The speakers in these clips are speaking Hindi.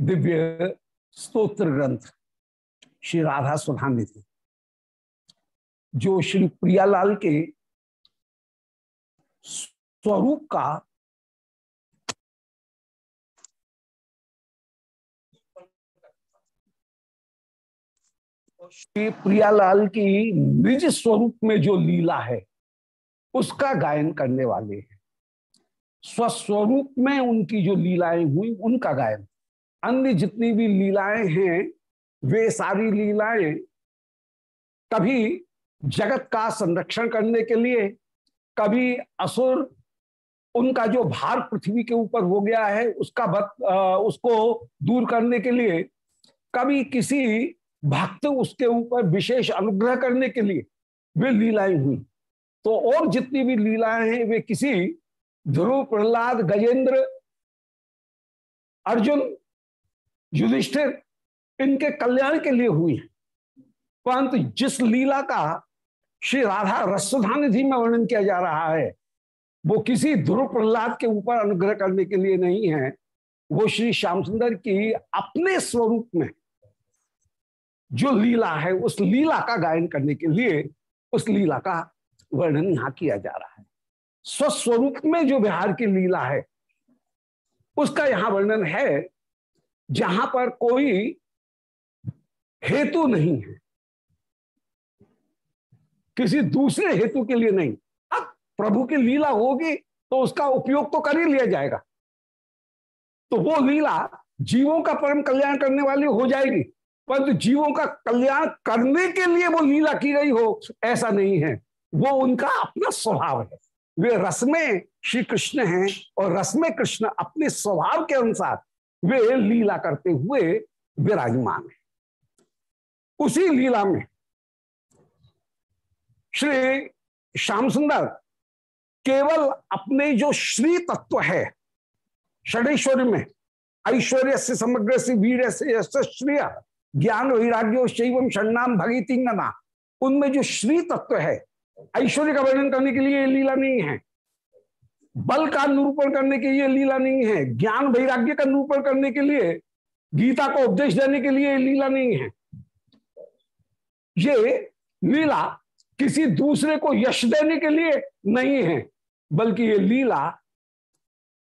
दिव्य स्तोत्र ग्रंथ, श्री राधा सुधानिधि जो श्री प्रियालाल के स्वरूप का श्री प्रियालाल की निज स्वरूप में जो लीला है, उसका गायन करने वाले हैं। स्वस्वरूप में उनकी जो लीलाएँ हुई, उनका गायन। अन्य जितनी भी लीलाएँ हैं वे सारी लीलाएँ कभी जगत का संरक्षण करने के लिए कभी असुर उनका जो भार पृथ्वी के ऊपर हो गया है उसका बत, आ, उसको दूर करने के लिए कभी किसी भक्त उसके ऊपर विशेष अनुग्रह करने के लिए वे लीलाएँ हुई। तो और जितनी भी लीलाएँ हैं वे किसी ध्रुव प्रहलाद गजेंद्र अर्जुन युधिष्ठिर इनके कल्याण के लिए हुई। है परंतु जिस लीला का श्री राधा रसधानिधि में वर्णन किया जा रहा है, वो किसी ध्रुव प्रहलाद के ऊपर अनुग्रह करने के लिए नहीं है। वो श्री श्याम सुंदर की अपने स्वरूप में जो लीला है, उस लीला का गायन करने के लिए उस लीला का वर्णन यहाँ किया जा रहा है। स्वस्वरूप में जो बिहार की लीला है, उसका यहाँ वर्णन है जहाँ पर कोई हेतु नहीं है। किसी दूसरे हेतु के लिए नहीं। अब प्रभु की लीला होगी तो उसका उपयोग तो कर ही लिया जाएगा। तो वो लीला जीवों का परम कल्याण करने वाली हो जाएगी। परंतु जीवों का कल्याण करने के लिए वो लीला की गई हो, ऐसा नहीं है। वो उनका अपना स्वभाव है। वे रस में श्री कृष्ण हैं और रस में कृष्ण अपने स्वभाव के अनुसार वे लीला करते हुए विराजमान है। उसी लीला में श्री श्याम सुंदर केवल अपने जो श्री तत्व है, षडेश्वरी में, ऐश्वर्य से, समग्र से, वीर से श्रेय ज्ञान, वैराग्य, शैवम षण्णाम भगीतिंगना, उनमें जो श्री तत्व है, ऐश्वर्य का वर्णन करने के लिए लीला नहीं है। बल का निरूपण करने के लिए लीला नहीं है, ज्ञान वैराग्य का निरूपण करने के लिए, गीता को उपदेश देने के लिए लीला नहीं है। ये लीला किसी दूसरे को यश देने के लिए नहीं है, बल्कि ये लीला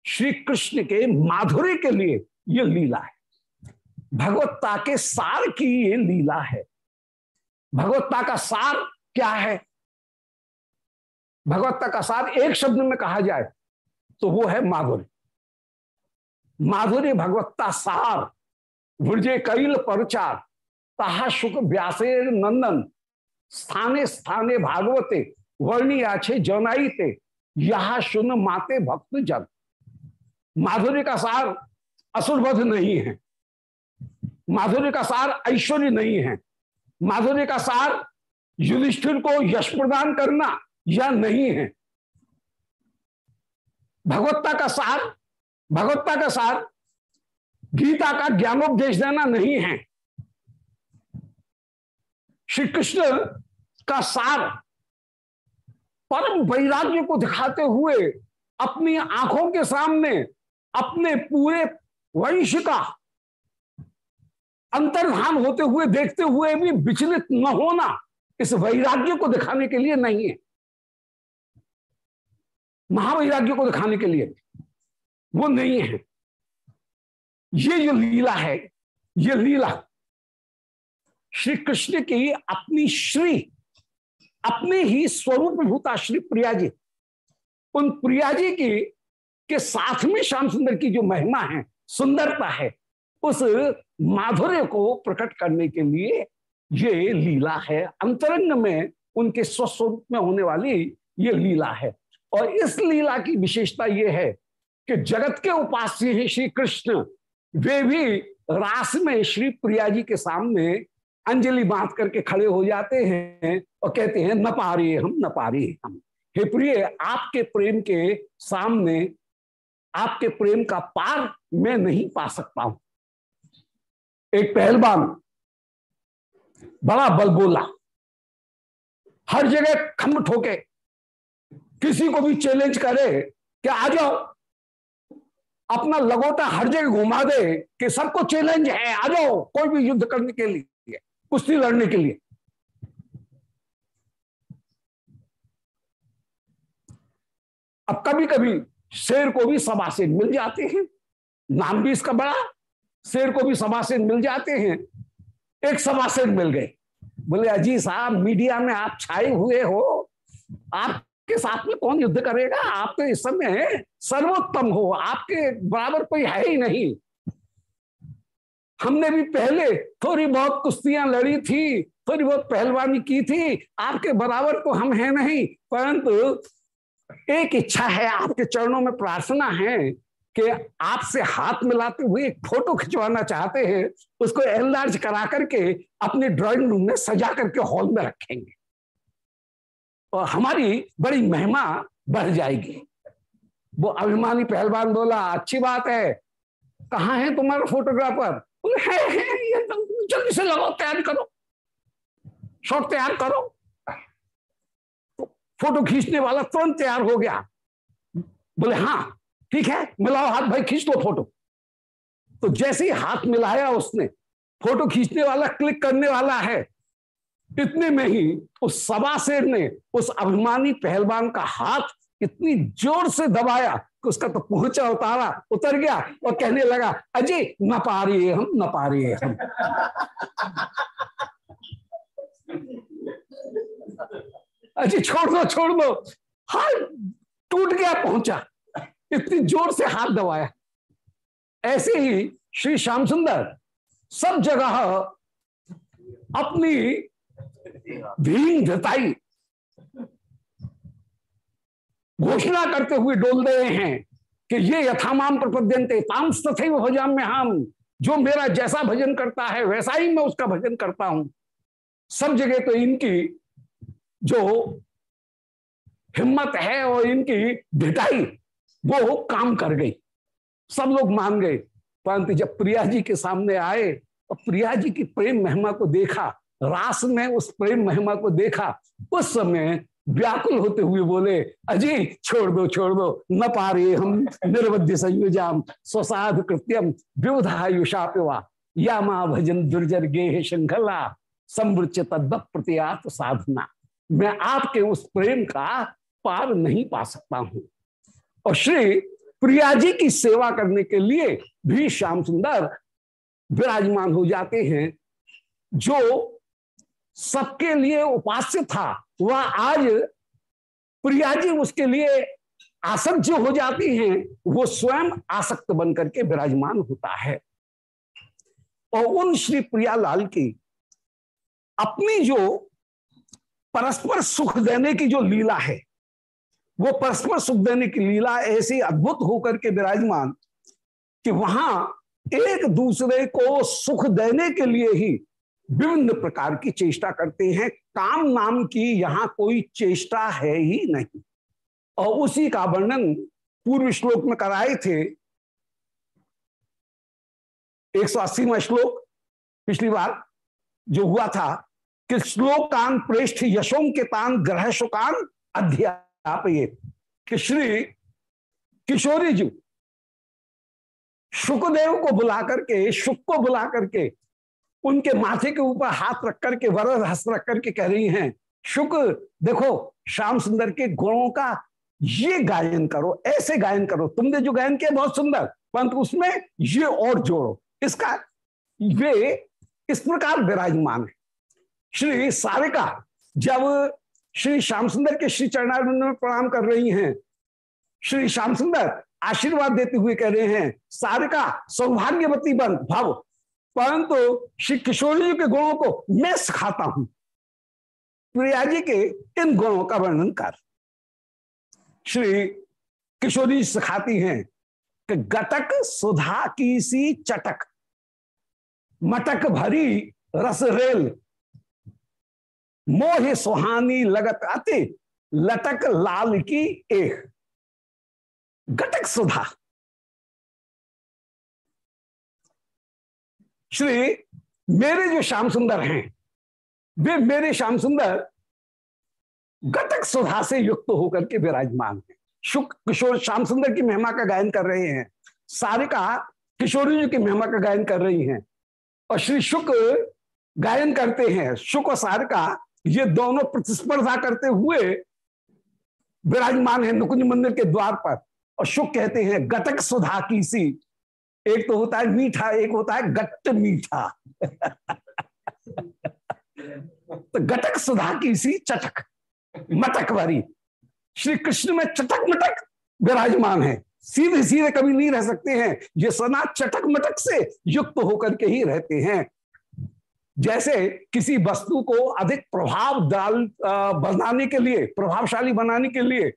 श्री कृष्ण के माधुर्य के लिए ये लीला है। भगवत्ता के सार की ये लीला है। भगवत्ता का सार क्या है? भगवत्ता का सार एक शब्द में कहा जाए तो वो है माधुर्य माधुर्य भगवत्ता सार वृजे कैल परचार, ताहा शुक व्यासे नंदन, स्थाने स्थाने भागवते, वर्णी आछे जनाईते, यहा सुन माते भक्त जन। माधुर्य का सार असुरबध नहीं है। माधुर्य का सार ऐश्वर्य नहीं है। माधुर्य का सार युधिष्ठिर को यश प्रदान करना या नहीं है। भगवत्ता का सार, भगवत्ता का सार, गीता का ज्ञानोपदेश देना नहीं है। श्री कृष्ण का सार परम वैराग्य को दिखाते हुए अपनी आँखों के सामने, अपने पूरे वंश का अंतर्धान होते हुए, देखते हुए भी विचलित न होना इस वैराग्य को दिखाने के लिए नहीं है। महावैराग्य को दिखाने के लिए। वो नहीं है। ये जो लीला है, ये लीला श्री कृष्ण की अपनी श्री, अपने ही स्वरूप भूता श्री प्रिया जी उन प्रिया जी की, के साथ में श्याम सुंदर की जो महिमा है, सुंदरता है, उस माधुर्य को प्रकट करने के लिए ये लीला है। अंतरंग में उनके स्वस्वरूप में होने वाली ये लीला है। और इस लीला की विशेषता ये है कि जगत के उपास्य हैं श्री कृष्ण। वे भी रास में श्री प्रिया जी के सामने अंजलि बाँध करके खड़े हो जाते हैं और कहते हैं, न पारे हम, न पारे हम। हे प्रिय, आपके प्रेम के सामने, आपके प्रेम का पार मैं नहीं पा सकता हूँ। एक पहलवान, बड़ा बल बोला हर जगह खम्भ ठोके किसी को भी चैलेंज करे कि आ जाओ, अपना लगोटा हर जगह घुमा दे कि सबको चैलेंज है, आ जाओ, कोई भी युद्ध करने के लिए, कुश्ती लड़ने के लिए। अब कभी कभी शेर को भी सभासेन मिल जाते हैं, नाम भी इसका बड़ा, शेर को भी सभासेन मिल जाते हैं, एक सभासेन मिल गए। बोले अजी साहब, मीडिया में आप छाए हुए हो आपके साथ में कौन युद्ध करेगा? आप तो इस समय सर्वोत्तम हो, आपके बराबर कोई है ही नहीं। हमने भी पहले थोड़ी बहुत कुश्तियाँ लड़ी थी, थोड़ी बहुत पहलवानी की थी, आपके बराबर तो हम हैं नहीं, परंतु एक इच्छा है, आपके चरणों में प्रार्थना है कि आपसे हाथ मिलाते हुए एक फ़ोटो खिंचवाना चाहते हैं, उसको एनलार्ज करा करके अपने ड्राइंग रूम में सजा करके हॉल में रखेंगे। और हमारी बड़ी महिमा बढ़ जाएगी। वो अभिमानी पहलवान बोला अच्छी बात है। कहा है तुम्हारा फोटोग्राफर है, है, तो जल्दी से लगाओ तैयार करो। शॉट तैयार करो। फ़ोटो खींचने वाला तुरंत तैयार हो गया। बोले हाँ ठीक है मिलाओ हाथ भाई खींच लो फ़ोटो। तो जैसे ही हाथ मिलाया उसने फ़ोटो खींचने वाला क्लिक करने वाला है। इतने में ही उस सभा शेर ने उस अभिमानी पहलवान का हाथ इतनी ज़ोर से दबाया कि उसका तो पहुँचा उतारा, उतर गया और कहने लगा अजय न पा रही हम, न पा रही हम। अजी, छोड़ दो छोड़ दो। हाथ टूट गया, पहुँचा। इतनी ज़ोर से हाथ दबाया। ऐसे ही श्री श्याम सुंदर सब जगह अपनी धीन धताई घोषणा करते हुए डोल रहे हैं कि ये यथामाम प्रपद्यंते तांस तथे भजन में हम जो मेरा जैसा भजन करता है, वैसा ही मैं उसका भजन करता हूँ। सब जगह तो इनकी जो हिम्मत है और इनकी ढिटाई वो काम कर गई। सब लोग मान गए। परंतु जब प्रिया जी के सामने आए और प्रिया जी की प्रेम महिमा को देखा रास में उस प्रेम महिमा को देखा। उस समय व्याकुल होते हुए बोले अजय छोड़ दो छोड़ दो, न पा रहे हम, निर्वध्य संयोजाम, स्वसाध कृत्यम विवधायुषा पिवा या माँ भजन दुर्जर गेह श्रृंखला समृच तद प्रतियात साधना। मैं आपके उस प्रेम का पार नहीं पा सकता हूँ। और श्री प्रिया जी की सेवा करने के लिए भी श्याम सुंदर विराजमान हो जाते हैं, जो सबके लिए उपास्य था। वह आज प्रिया जी उसके लिए आसक्त जो हो जाती हैं, वो स्वयं आसक्त बनकर के विराजमान होता है। और उन श्री प्रियालाल की अपनी जो परस्पर सुख देने की जो लीला है, वो परस्पर सुख देने की लीला ऐसी अद्भुत होकर के विराजमान कि वहाँ एक दूसरे को सुख देने के लिए ही विभिन्न प्रकार की चेष्टा करते हैं। काम नाम की यहाँ कोई चेष्टा है ही नहीं। और उसी का वर्णन पूर्व श्लोक में कराए थे। एक सौ अस्सीवा श्लोक पिछली बार जो हुआ था कि श्लोकान प्रेष्ठ यशों के तान ग्रह अध्याप ये कि श्री किशोरी जी सुखदेव को बुला करके सुख को बुला करके उनके माथे के ऊपर हाथ रख करके वरद हस्त रख करके कह रही हैं शुक देखो, श्याम सुंदर के गुणों का ये गायन करो, ऐसे गायन करो। तुमने जो गायन किया बहुत सुंदर, परंतु उसमें ये और जोड़ो। इसका वे इस प्रकार विराजमान है। श्री सारिका जब श्री श्याम सुंदर के श्री चरणारिंद में प्रणाम कर रही हैं, श्री श्याम सुंदर आशीर्वाद देते हुए कह रहे हैं, सारिका, सौभाग्यवती बन भाव परंतु श्री किशोर जी के गुणों को मैं सिखाता हूँ। प्रिया जी के इन गुणों का वर्णन कर। श्री किशोरी सिखाती हैं कि गटक सुधा की सी चटक, मटक भरी रस रेल, मोह सुहानी लगत अति, लटक लाल की एक। घटक सुधा श्री मेरे जो श्याम सुंदर हैं, वे मेरे श्याम सुंदर घटक सुधा से युक्त होकर के विराजमान है। शुक किशोर श्याम सुंदर की महिमा का गायन कर रहे हैं, सारिका किशोरी जी की महिमा का गायन कर रही हैं और श्री शुक्र गायन करते हैं। शुक और सारिका ये दोनों प्रतिस्पर्धा करते हुए विराजमान है नुकुंज मंदिर के द्वार पर और शुक कहते हैं गटक सुधा की सी एक तो होता है मीठा, एक होता है गट्ट मीठा। तो गटक सुधा की सी चटक, मटक भरी श्री कृष्ण में चटक मटक विराजमान है। सीधे सीधे कभी नहीं रह सकते हैं। ये सना चटक मटक से युक्त होकर के ही रहते हैं। जैसे किसी वस्तु को अधिक प्रभाव डाल बनाने के लिए, प्रभावशाली बनाने के लिए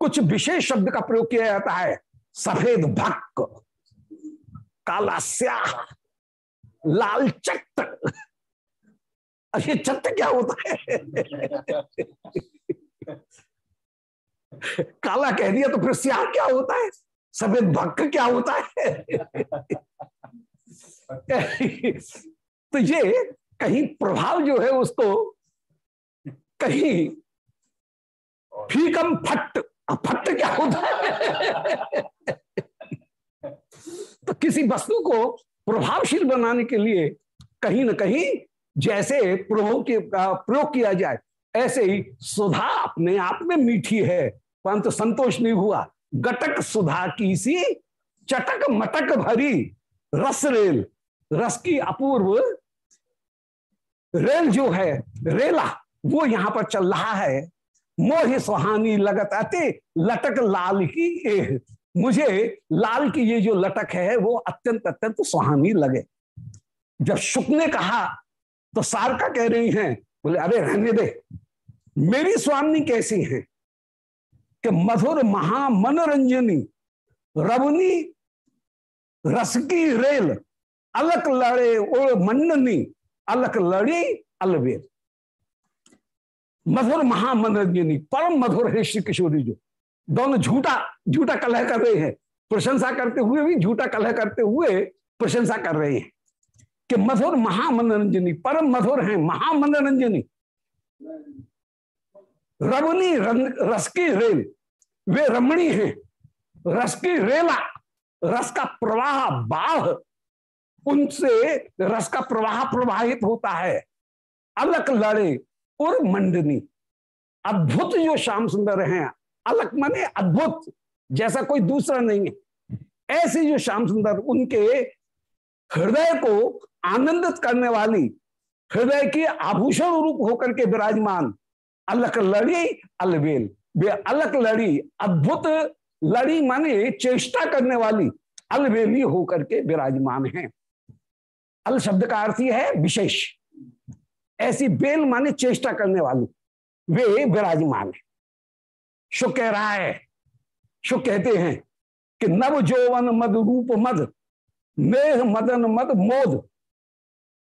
कुछ विशेष शब्द का प्रयोग किया जाता है। सफ़ेद भक्क काला स्याह लाल चट्ट ये चट्ट क्या होता है? काला कह दिया तो फिर स्याह क्या होता है? सफ़ेद भक्क क्या होता है? तो ये कहीं प्रभाव जो है उसको कहीं फीकम फट फट क्या होता है? तो किसी वस्तु को प्रभावशील बनाने के लिए कहीं ना कहीं जैसे प्रभु के प्रयोग किया जाए, ऐसे ही सुधा अपने आप में मीठी है। परंतु संतोष नहीं हुआ। गटक सुधा की सी चटक मटक भरी रस रेल। रस की अपूर्व रेल जो है, रेला, वो यहाँ पर चल रहा है। मोह सुहानी लगत आते लटक लाल की ए मुझे लाल की ये जो लटक है, वो अत्यंत अत्यंत सुहानी लगे। जब शुक ने कहा तो सारका कह रही हैं, बोले, अरे, रहने दे। मेरी स्वामी कैसी है कि मधुर महा मनोरंजनी रवनी रस की रेल, अलक लड़े ओ मंडनी अलक लड़ी, अलवेर। मधुर महामनोरंजनी, परम मधुर है श्री किशोरी जो। दोनों झूठा झूठा कलह कर रहे हैं। प्रशंसा करते हुए भी, झूठा कलह करते हुए प्रशंसा कर रहे हैं कि मधुर महामनोरंजनी, परम मधुर है महामनोरंजनी। रमणी रस की रेल, वे रमणी हैं। रस की रेला, रस का प्रवाह, बाह, उनसे रस का प्रवाह प्रवाहित होता है। अलग लड़े और मंडनी अद्भुत जो श्याम सुंदर हैं। अलग माने अद्भुत, जैसा कोई दूसरा नहीं है। ऐसे जो श्याम सुंदर, उनके हृदय को आनंदित करने वाली, हृदय के आभूषण रूप होकर के विराजमान अलग लड़ी अलवेल वे अलग लड़ी, अद्भुत लड़ी माने चेष्टा करने वाली अलवेली होकर के विराजमान है। अल शब्द का अर्थ है विशेष। ऐसी बेल माने चेष्टा करने वाली, वे विराजमान है। शु कह रहा है, शु कहते हैं कि नव जोवन मद रूप मद, मेह मदन मद मोद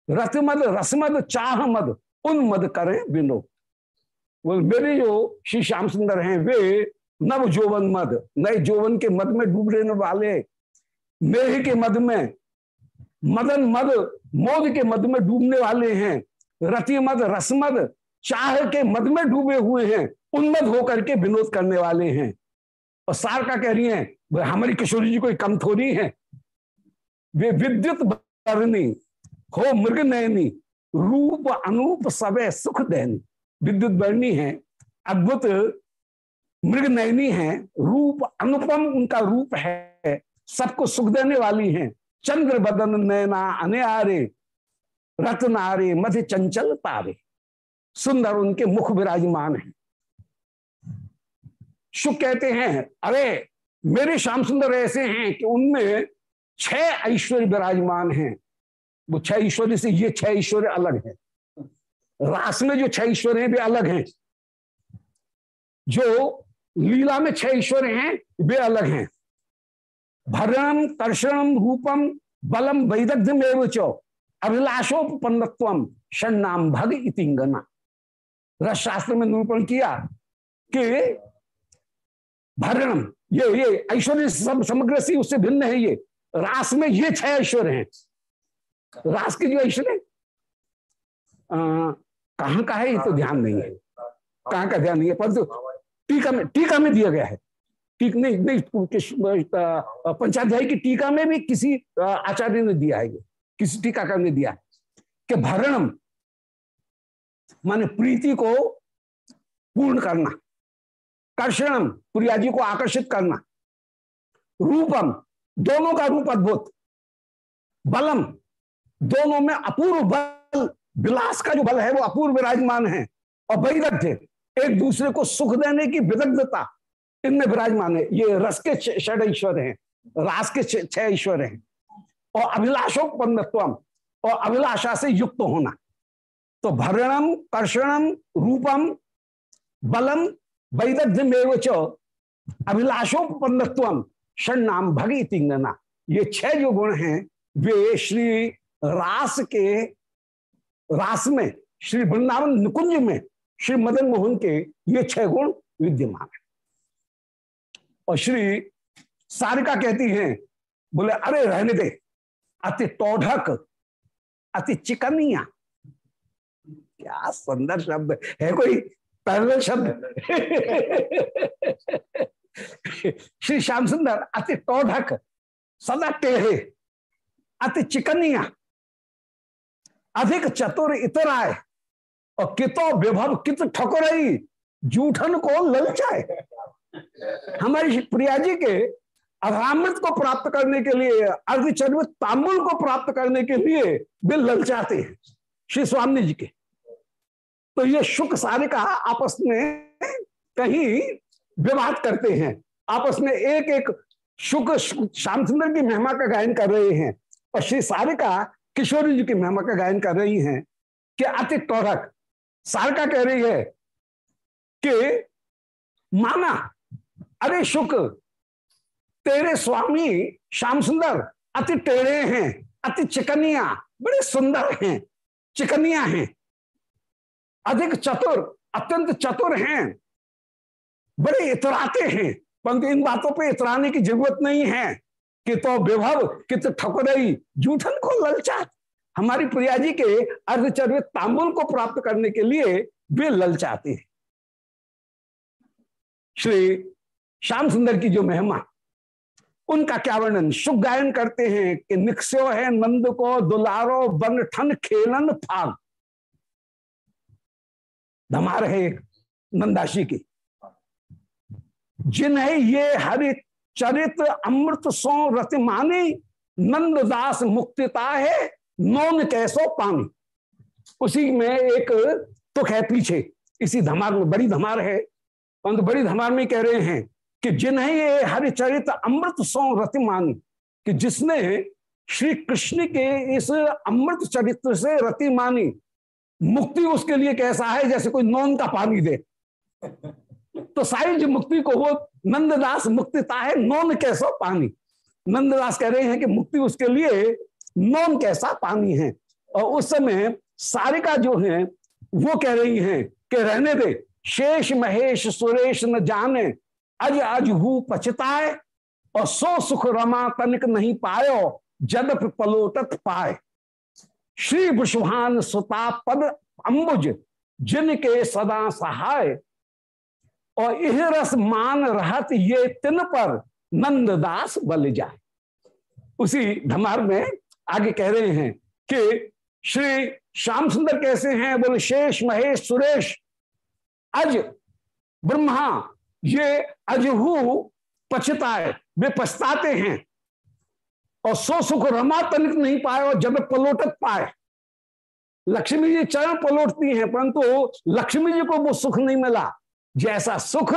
रथ मद रसमद चाह मद, उन मद करें विनोद वो मेरे जो श्री श्याम सुंदर हैं, वे नव जोवन मद, नए जोवन के मद में डूब रहने वाले, मेह के मद में मदन मद, मोद के मद में डूबने वाले हैं, रति मद रसमद चाह के मद में डूबे हुए हैं उन्मद होकर के विनोद करने वाले हैं। और सार का कह रही है हमारी किशोरी जी कोई कम थोड़ी है। वे विद्युत हो मृग नयनी, रूप अनूप सबे सुख दैनी। विद्युत बरनी है, अद्भुत मृग नयनी है, रूप अनुपम उनका रूप है। सबको सुख देने वाली हैं। चंद्र बदन नैना अनयारे रत्नारे मध्य चंचल तारे। सुंदर उनके मुख विराजमान है। शुक कहते हैं। अरे, मेरे श्याम सुंदर ऐसे हैं कि उनमें छह ऐश्वर्य विराजमान हैं। वो छह ऐश्वर्य से ये छह ऐश्वर्य अलग है। रास में जो छह ईश्वर हैं, वे अलग हैं। जो लीला में छह ईश्वर हैं, वे अलग हैं। भरणम कर्षणम रूपम, बलम वैदग्ध्यमेव चो अभिलाषोपन्नत्व षण्णाम भग इतिंगना रस शास्त्र में निरूपण किया कि भरणम ये ये, ऐश्वर्य समग्र सी, उससे भिन्न है ये। रास में ये छह ऐश्वर्य हैं। रास के जो ऐश्वर्य कहाँ का है, ये तो ध्यान नहीं है। कहाँ का ध्यान नहीं है? परंतु टीका में टीका में दिया गया है। ठीक नहीं नहीं पंचाध्याय की टीका में भी किसी आचार्य ने दिया है किसी टीकाकार ने दिया है? कि भरणम, माने प्रीति को पूर्ण करना। कर्षणम प्रिया जी को आकर्षित करना। रूपम, दोनों का रूप अद्भुत। बलम, दोनों में अपूर्व बल, विलास का जो बल है, वो अपूर्व विराजमान है और वैदग्ध्य एक दूसरे को सुख देने की विदग्धता, इनमें विराजमान है। ये रस के षड ईश्वर हैं, रास के छह ईश्वर हैं। और अभिलाषोपन्नत्व और अभिलाषा से युक्त होना। तो भरणम, कर्षणम, रूपम, बलम वैदग्ध में च अभिलाषोपन्नत्व षण नाम भगी तिंगना ये छह जो गुण हैं, वे श्री रास के, रास में, श्री वृंदावन निकुंज में, श्री मदन मोहन के ये छह गुण विद्यमान है। और श्री सारिका कहती हैं, बोले, अरे रहने दे, अति टोढ़क, अति चिकनिया। क्या सुंदर शब्द है कोई। पैरल शब्द। श्री श्याम सुंदर, अति टोढ़क, सदा टेढ़े, अति चिकनिया, अधिक चतुर इतराय और कितो विभव, कित ठकुरई, जूठन को ललचाए। हमारी प्रिया जी के अघामृत को प्राप्त करने के लिए अर्धचर्वित तांबुल को प्राप्त करने के लिए वे ललचाते हैं। श्री स्वामी जी के। तो ये शुक सारे का आपस में कहीं विवाद करते हैं। आपस में एक एक शुक श्याम सुंदर की महिमा का गायन कर रहे हैं और श्री सारिका किशोरी जी की महिमा का गायन कर रही हैं कि अति टोरक सारिका कह रही है कि माना, अरे शुक, तेरे स्वामी श्याम सुंदर अति टेढ़े हैं, अति चिकनिया, बड़े सुंदर हैं, चिकनिया हैं। अधिक चतुर, अत्यंत चतुर हैं। बड़े इतराते हैं। परंतु इन बातों पे इतराने की ज़रूरत नहीं है कि तो विभव कित ठकुरई, जूठन को ललचा हमारी प्रिया जी के अर्धचर्वित तांबुल को प्राप्त करने के लिए वे ललचाते हैं। श्री श्याम सुंदर की जो महिमा, उनका क्या वर्णन? शुभ गायन करते हैं कि निक्स्यो है नंद को, दुलारो, बन ठन खेलन फाग धमार है एक नंदाशी की। जिन्हें ये हरित चरित्र अमृत सो रत माने, नंददास मुक्तिता है नौन कैसो पानी। उसी में एक तुक है पीछे। इसी धमार में बड़ी धमार है। परंतु बड़ी धमार में कह रहे हैं कि जिन्हें ये हरिचरित अमृत सो रतिमानी कि जिसने श्री कृष्ण के इस अमृत चरित्र से रति मानी मुक्ति उसके लिए कैसा है, जैसे कोई नौन का पानी दे। तो सारी जो मुक्ति को वो नंददास मुक्तिता है, नौन कैसा पानी? नंददास कह रहे हैं कि मुक्ति उसके लिए नौन कैसा पानी है। और उस समय सारिका जो है, वो कह रही हैं कि रहने दे, शेष महेश सुरेश न जाने, अज अज हु पचताए और सो सुख रमा तनिक नहीं पायो जदप पलोटत पाए। श्री विश्वान सुता पद अम्बुज जिनके सदा सहाय। और यह रस मान रहत ये तिन पर नंददास बल जाए उसी धमार में आगे कह रहे हैं कि श्री श्याम सुंदर कैसे हैं? बोले, शेष महेश सुरेश, अज ब्रह्मा, ये अजहू पछताए, वे पछताते हैं। और सो सुख रमा तनिक नहीं पाए और जब पलोटक पाए। लक्ष्मी जी चरण पलोटती हैं, परंतु लक्ष्मी जी को वो सुख नहीं मिला। जैसा सुख,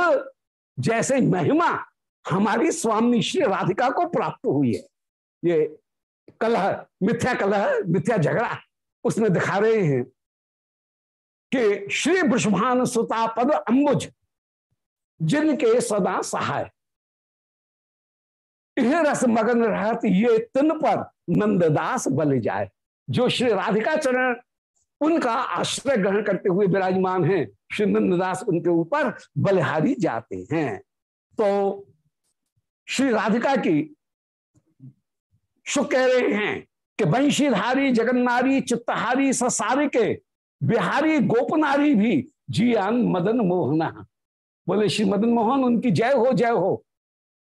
जैसे महिमा हमारी स्वामी श्री राधिका को प्राप्त हुई है। ये कलह, मिथ्या कलह, मिथ्या झगड़ा उसमें दिखा रहे हैं कि श्री वृषभान सुता पद अम्बुज जिनके सदा सहाय। रस मगन रहत, ये तिन पर नंददास बल जाए। जो श्री राधिका चरण, उनका आश्रय ग्रहण करते हुए विराजमान हैं, श्री नंददास उनके ऊपर बलिहारी जाते हैं। तो श्री राधिका की शु कह रहे हैं कि वंशीधारी, जगन्नारी, चित्तहारी, ससारी के बिहारी, गोपनारी भी जियान मदन मोहना। बोले, श्री मदन मोहन, उनकी जय हो जय हो।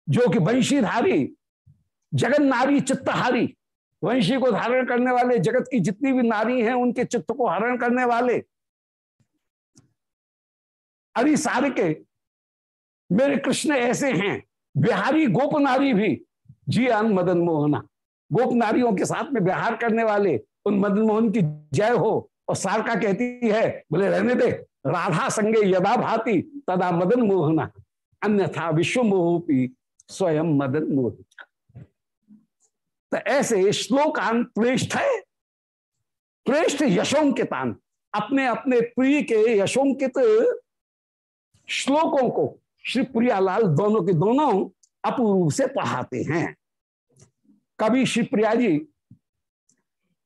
जो कि वंशीधारी, जगन नारी चित्तहारी। वंशी को धारण करने वाले, जगत की जितनी भी नारी हैं, उनके चित्त को हरण करने वाले। अरे सारे के, मेरे कृष्ण ऐसे हैं। बिहारी गोप नारी भी। जी अन मदन मोहना। गोप नारियों के साथ में बिहार करने वाले, उन मदन मोहन की जय हो। और सारका कहती है, बोले, रहने दे। राधा संगे यदा भाती, तदा मदन मोहना। अन्यथा विश्व मोहपी स्वयं मदन मोह तो ऐसे श्लोकान प्रेष्ठ है। प्रेष्ठ यशोंकितान अपने अपने प्रिय के यशोंकित श्लोकों को श्री प्रियालाल दोनों के दोनों अपूर्व से पढ़ाते हैं। कभी श्री प्रिया जी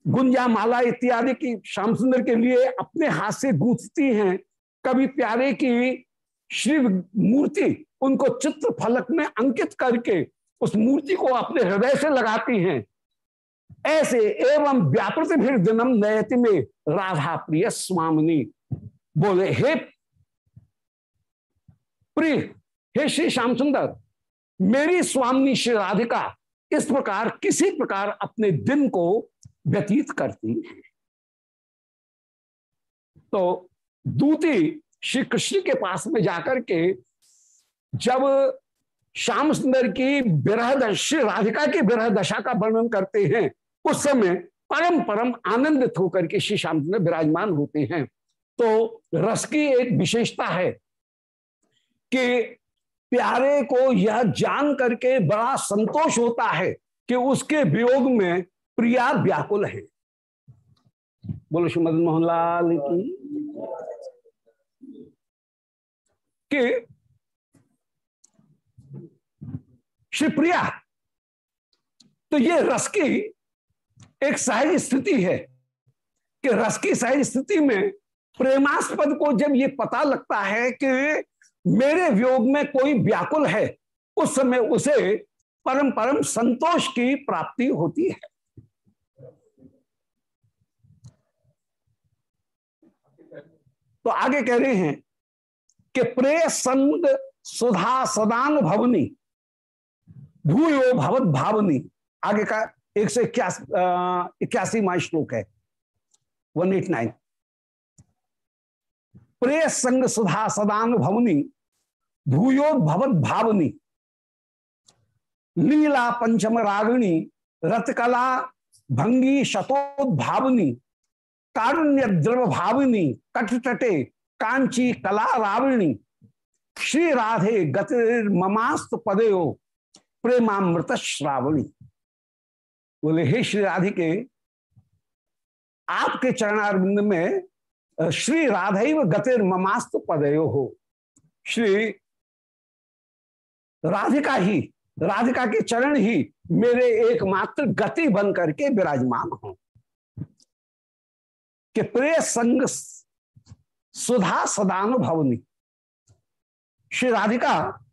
गुंजा माला इत्यादि की श्याम सुंदर के लिए अपने हाथ से गूंथती हैं। कभी प्यारे की श्री मूर्ति उनको चित्र फलक में अंकित करके उस मूर्ति को अपने हृदय से लगाती हैं। ऐसे एवं व्यापृत फिर दिनम नयति में राधा प्रिय स्वामिनी बोले, हे प्रिय, हे श्री श्याम सुंदर मेरी स्वामी श्री राधिका इस प्रकार किसी प्रकार अपने दिन को व्यतीत करती है। तो दूती श्री कृष्ण के पास में जाकर के जब श्याम सुंदर की विरह श्री राधिका की विरह दशा का वर्णन करते हैं, उस समय परम परम आनंदित होकर के श्री श्याम सुंदर विराजमान होते हैं। तो रस की एक विशेषता है कि प्यारे को यह जान करके बड़ा संतोष होता है कि उसके वियोग में प्रिया व्याकुल है। बोलो श्री मदन मोहन लाल की कि श्री प्रिया तो ये रस की एक सहज स्थिति है कि रस की सहज स्थिति में प्रेमास्पद को जब ये पता लगता है कि मेरे वियोग में कोई व्याकुल है, उस समय उसे परम परम संतोष की प्राप्ति होती है। तो आगे कह रहे हैं कि प्रेय संग सुधा सदान भवनी भूयो भवत भावनी। आगे का एक सौ इक्यासी इक्यासी माई श्लोक है। वन एट नाइन प्रेय संग सुधा सदान भवनी भूयो भवत भावनी। लीला पंचम रागिणी रतकला भंगी शतोद्भावनी। कारुण्य द्रव भाविनी, कटतटे कांची कला राविणी। श्री राधे गतिर ममास्त पदयो प्रेमामृत श्रावणी बोले, हे श्री राधिके, आपके चरणारविंद में श्री राधैव गतिर ममास्त पदयो हो। श्री राधिका ही, राधिका के चरण ही मेरे एकमात्र गति बन करके विराजमान हो। कि प्रिय संग सुधा सदानुभवनी। श्री राधिका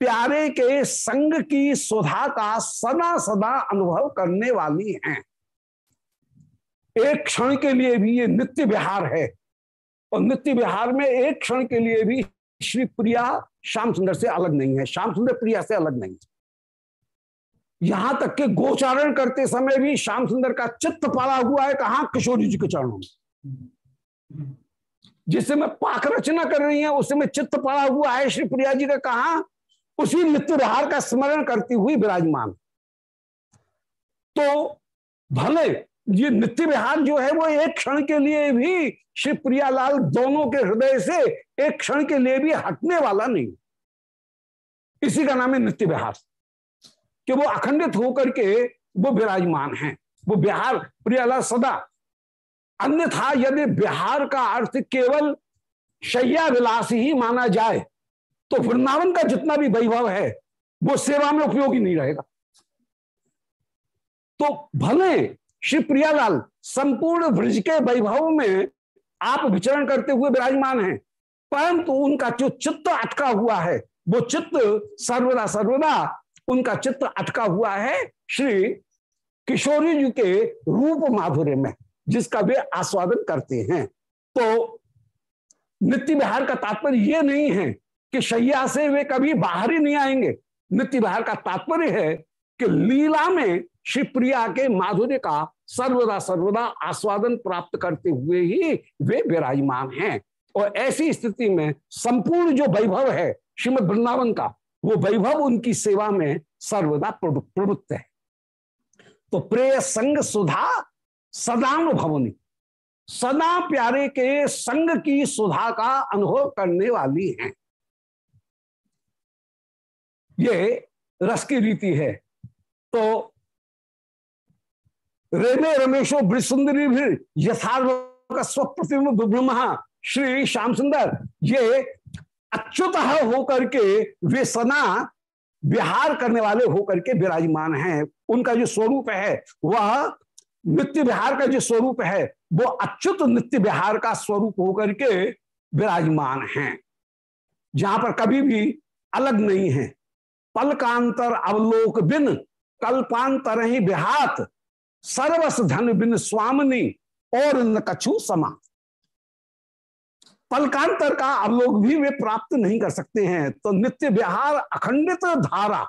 प्यारे के संग की सुधा का सदा सदा अनुभव करने वाली हैं। एक क्षण के लिए भी ये नित्य विहार है। और नित्य विहार में एक क्षण के लिए भी श्री प्रिया श्याम सुंदर से अलग नहीं है। श्याम सुंदर प्रिया से अलग नहीं। है यहाँ तक के गोचारण करते समय भी श्याम सुंदर का चित्त पड़ा हुआ है कहा? किशोरी जी के चरणों में। जिससे मैं पाक रचना कर रही है, उससे में चित्त पड़ा हुआ है श्री प्रिया जी का कहा? उसी मृत्यु विहार का स्मरण करती हुई विराजमान। तो भले ये नित्य विहार जो है, वो एक क्षण के लिए भी श्री प्रियालाल दोनों के हृदय से एक क्षण के लिए भी हटने वाला नहीं। इसी का नाम है नित्य विहार कि वो अखंडित होकर के वो विराजमान हैं। वो बिहार, प्रियालाल सदा। अन्यथा यदि बिहार का अर्थ केवल शैया विलास ही माना जाए तो वृंदावन का जितना भी वैभव है, वो सेवा में उपयोगी नहीं रहेगा। तो भले श्री प्रियालाल संपूर्ण ब्रज के वैभव में आप विचरण करते हुए विराजमान हैं, परंतु उनका जो चित्त अटका हुआ है, वो चित्त सर्वदा सर्वदा उनका चित्त अटका हुआ है श्री किशोरी जी के रूप माधुर्य में, जिसका वे आस्वादन करते हैं। तो नित्य विहार का तात्पर्य ये नहीं है कि शैया से वे कभी बाहर ही नहीं आएँगे। नित्य विहार का तात्पर्य है कि लीला में श्री प्रिया के माधुर्य का सर्वदा सर्वदा आस्वादन प्राप्त करते हुए ही वे विराजमान हैं। और ऐसी स्थिति में संपूर्ण जो वैभव है श्रीमद वृंदावन का, वो वैभव उनकी सेवा में सर्वदा प्रवृत्त है। तो प्रेय संग सुधा सदानुभवनी। सदा प्यारे के संग की सुधा का अनुभव करने वाली हैं। ये रस की रीति है। तो रेमे रमेशो ब्रिसुंदरी भी यथार्थ स्वप्रतिम ब्रह्म श्री श्याम सुंदर ये अच्युत होकर के वे सना विहार करने वाले होकर के विराजमान हैं। उनका जो स्वरूप है, वह नित्य विहार का जो स्वरूप है, वो अच्युत नित्य विहार का स्वरूप होकर के विराजमान हैं। जहाँ पर कभी भी अलग नहीं है। पलकांतर अवलोक बिन, कल्पांतर ही विहात सर्वस धन बिन स्वामनी, और न कछु समा। पलकांतर का अवलोक भी वे प्राप्त नहीं कर सकते हैं। तो नित्य विहार अखंडित धारा,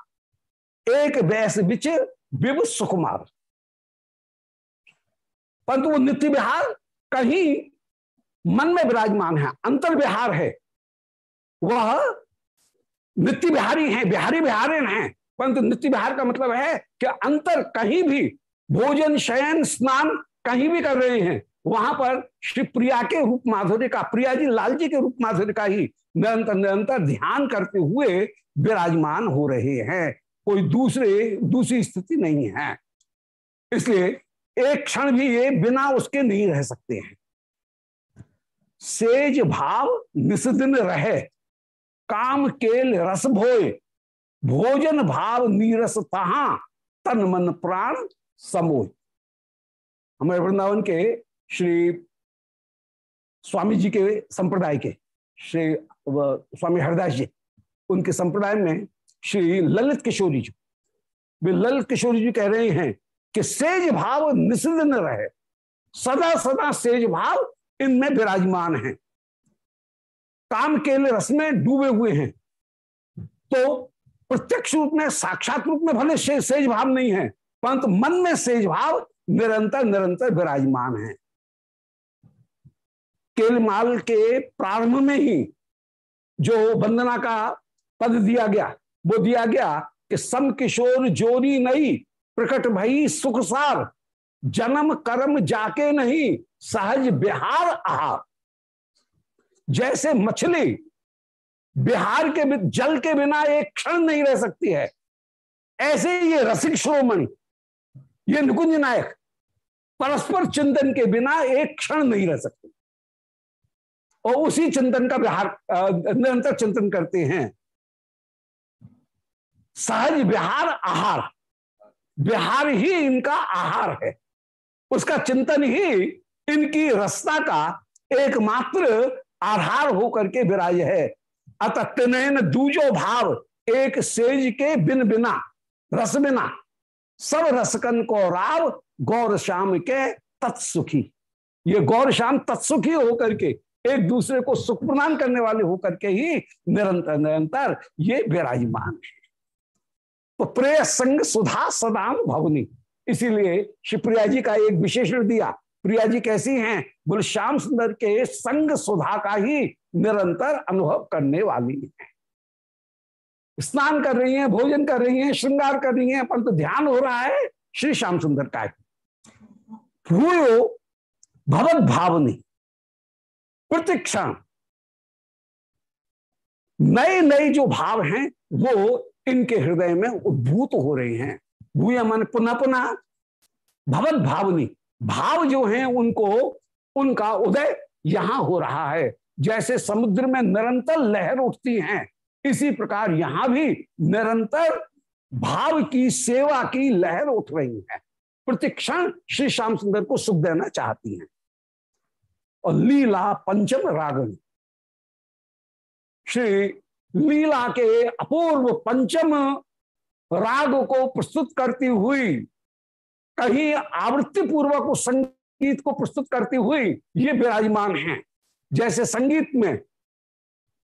एक वैस बिच विव सुकुमार। परंतु वो नित्य विहार कहीं मन में विराजमान है, अंतर विहार है। वह नित्य बिहारी हैं, बिहारी बिहारिन हैं। परंतु नित्य बिहार का मतलब है कि अंतर कहीं भी, भोजन, शयन, स्नान कहीं भी कर रहे हैं। वहाँ पर श्री प्रिया के रूप माधुर्य का, प्रिया जी लाल जी के रूप माधुर्य का ही निरंतर निरंतर ध्यान करते हुए विराजमान हो रहे हैं। कोई दूसरे, दूसरी स्थिति नहीं है। इसलिए एक क्षण भी ये बिना उसके नहीं रह सकते हैं। सेज भाव निस्दिन रहे। काम केल रस भोय भोजन भाव नीरस तहा, तन मन प्राण समोह हमारे वृंदावन के श्री स्वामी जी के संप्रदाय के, श्री स्वामी हरदास जी, उनके संप्रदाय में श्री ललित किशोरी जी। वे ललित किशोरी जी कह रहे हैं कि सेज भाव निषिद्ध रहे। सदा सदा सेज भाव इनमें विराजमान है। काम के लिए रस में डूबे हुए हैं। तो प्रत्यक्ष रूप में साक्षात रूप में भले से, सेज भाव नहीं है परंतु मन में सेज भाव निरंतर निरंतर विराजमान है। केलमाल के प्रारंभ में ही जो वंदना का पद दिया गया वो दिया गया कि सम किशोर जोरी नई प्रकट भई सुखसार जन्म कर्म जाके नहीं सहज बिहार आहार। जैसे मछली बिहार के जल के बिना एक क्षण नहीं रह सकती है। ऐसे ये रसिक श्रोमणि, ये निकुंज नायक परस्पर चिंतन के बिना एक क्षण नहीं रह सकते। और उसी चिंतन का विहार निरंतर चिंतन करते हैं। सहज विहार आहार विहार ही इनका आहार है। उसका चिंतन ही इनकी रस्ता का एकमात्र आधार होकर के विराज है। अतः तिनैन दूजो भाव, एक सेज के बिन बिना, रस बिना। सब रसकन को राव, गौर श्याम के तत्सुखी। ये गौर श्याम तत्सुखी होकर के, एक दूसरे को सुख प्रदान करने वाले होकर के ही निरंतर निरंतर ये विराजमान है। तो प्रेय संग सुधा सदाम भवनी। इसीलिए शिवप्रिया जी का एक विशेषण दिया प्रिया जी कैसी हैं? बोले श्याम सुंदर के संग सुधा का ही निरंतर अनुभव करने वाली है। स्नान कर रही हैं, भोजन कर रही हैं, श्रृंगार कर रही हैं, परंतु तो ध्यान हो रहा है श्री श्याम सुंदर का ही। भूयो भगवत भावनी प्रतिक्षण नए नए जो भाव हैं, वो इनके हृदय में उद्भूत हो रहे हैं। भूया मन पुनः पुनः भगवत भावनी। भाव जो हैं उनको, उनका उदय यहाँ हो रहा है। जैसे समुद्र में निरंतर लहर उठती हैं, इसी प्रकार यहाँ भी निरंतर भाव की, सेवा की लहर उठ रही है। प्रतिक्षण श्री श्याम सुंदर को सुख देना चाहती हैं। और लीला पंचम रागनी। श्री लीला के अपूर्व पंचम राग को प्रस्तुत करती हुई कहीं आवृत्ति पूर्वक उस संगीत को प्रस्तुत करती हुई ये विराजमान हैं। जैसे संगीत में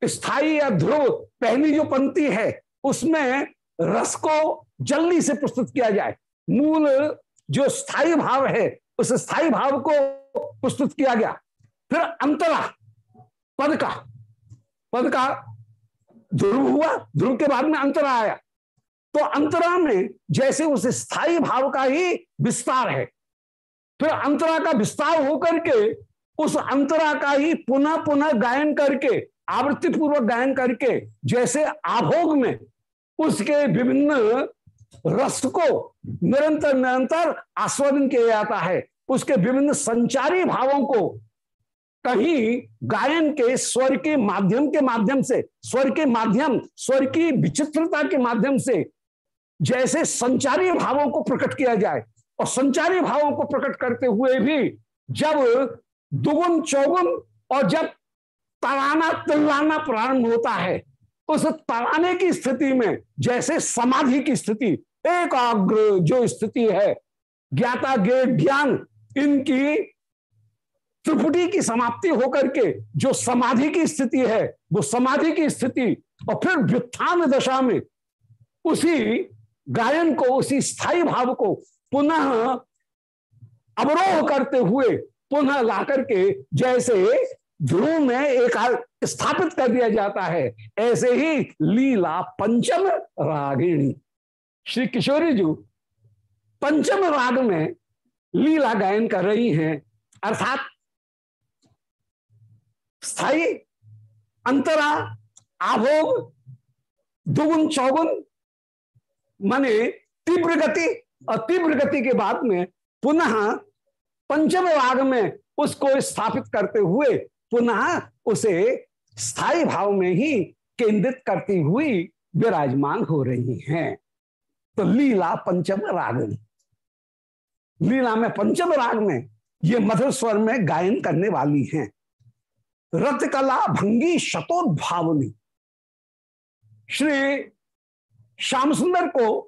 स्थायी या ध्रुव, पहली जो पंक्ति है, उसमें रस को जल्दी से प्रस्तुत किया जाए। मूल जो स्थायी भाव है, उस स्थायी भाव को प्रस्तुत किया गया। फिर अंतरा, पद का पद का ध्रुव हुआ, ध्रुव के बाद में अंतरा आया। तो अंतरा में जैसे उस स्थायी भाव का ही विस्तार है। फिर अंतरा का विस्तार होकर के उस अंतरा का ही पुनः पुनः गायन करके आवृत्ति पूर्वक गायन करके जैसे आभोग में उसके विभिन्न रस को निरंतर निरंतर आस्वादन किया जाता है। उसके विभिन्न संचारी भावों को कहीं गायन के स्वर के माध्यम के माध्यम से स्वर के माध्यम स्वर की विचित्रता के माध्यम से जैसे संचारी भावों को प्रकट किया जाए और संचारी भावों को प्रकट करते हुए भी जब दुगुन, चौगुन और जब तराना तिल्लाना प्रारंभ होता है उस तराने की स्थिति में जैसे समाधि की स्थिति, एकाग्र जो स्थिति है, ज्ञाता गे ज्ञान, इनकी त्रिपुटी की समाप्ति होकर के जो समाधि की स्थिति है, वो समाधि की स्थिति और फिर व्युत्थान दशा में उसी गायन को, उसी स्थायी भाव को पुनः अवरोह करते हुए पुनः ला करके जैसे ध्रुव में एक स्थापित कर दिया जाता है, ऐसे ही लीला पंचम रागिणी। श्री किशोरी जी पंचम राग में लीला गायन कर रही हैं, अर्थात स्थायी अंतरा, आभोग, दुगुन चौगुन माने तीव्र गति और तीव्र गति के बाद में पुनः पंचम राग में उसको स्थापित करते हुए पुनः उसे स्थायी भाव में ही केंद्रित करती हुई विराजमान हो रही हैं। तो लीला पंचम रागनी लीला में पंचम राग में ये मधुर स्वर में गायन करने वाली हैं। रथ कला भंगी शतोद्भावनी। श्री श्याम सुंदर को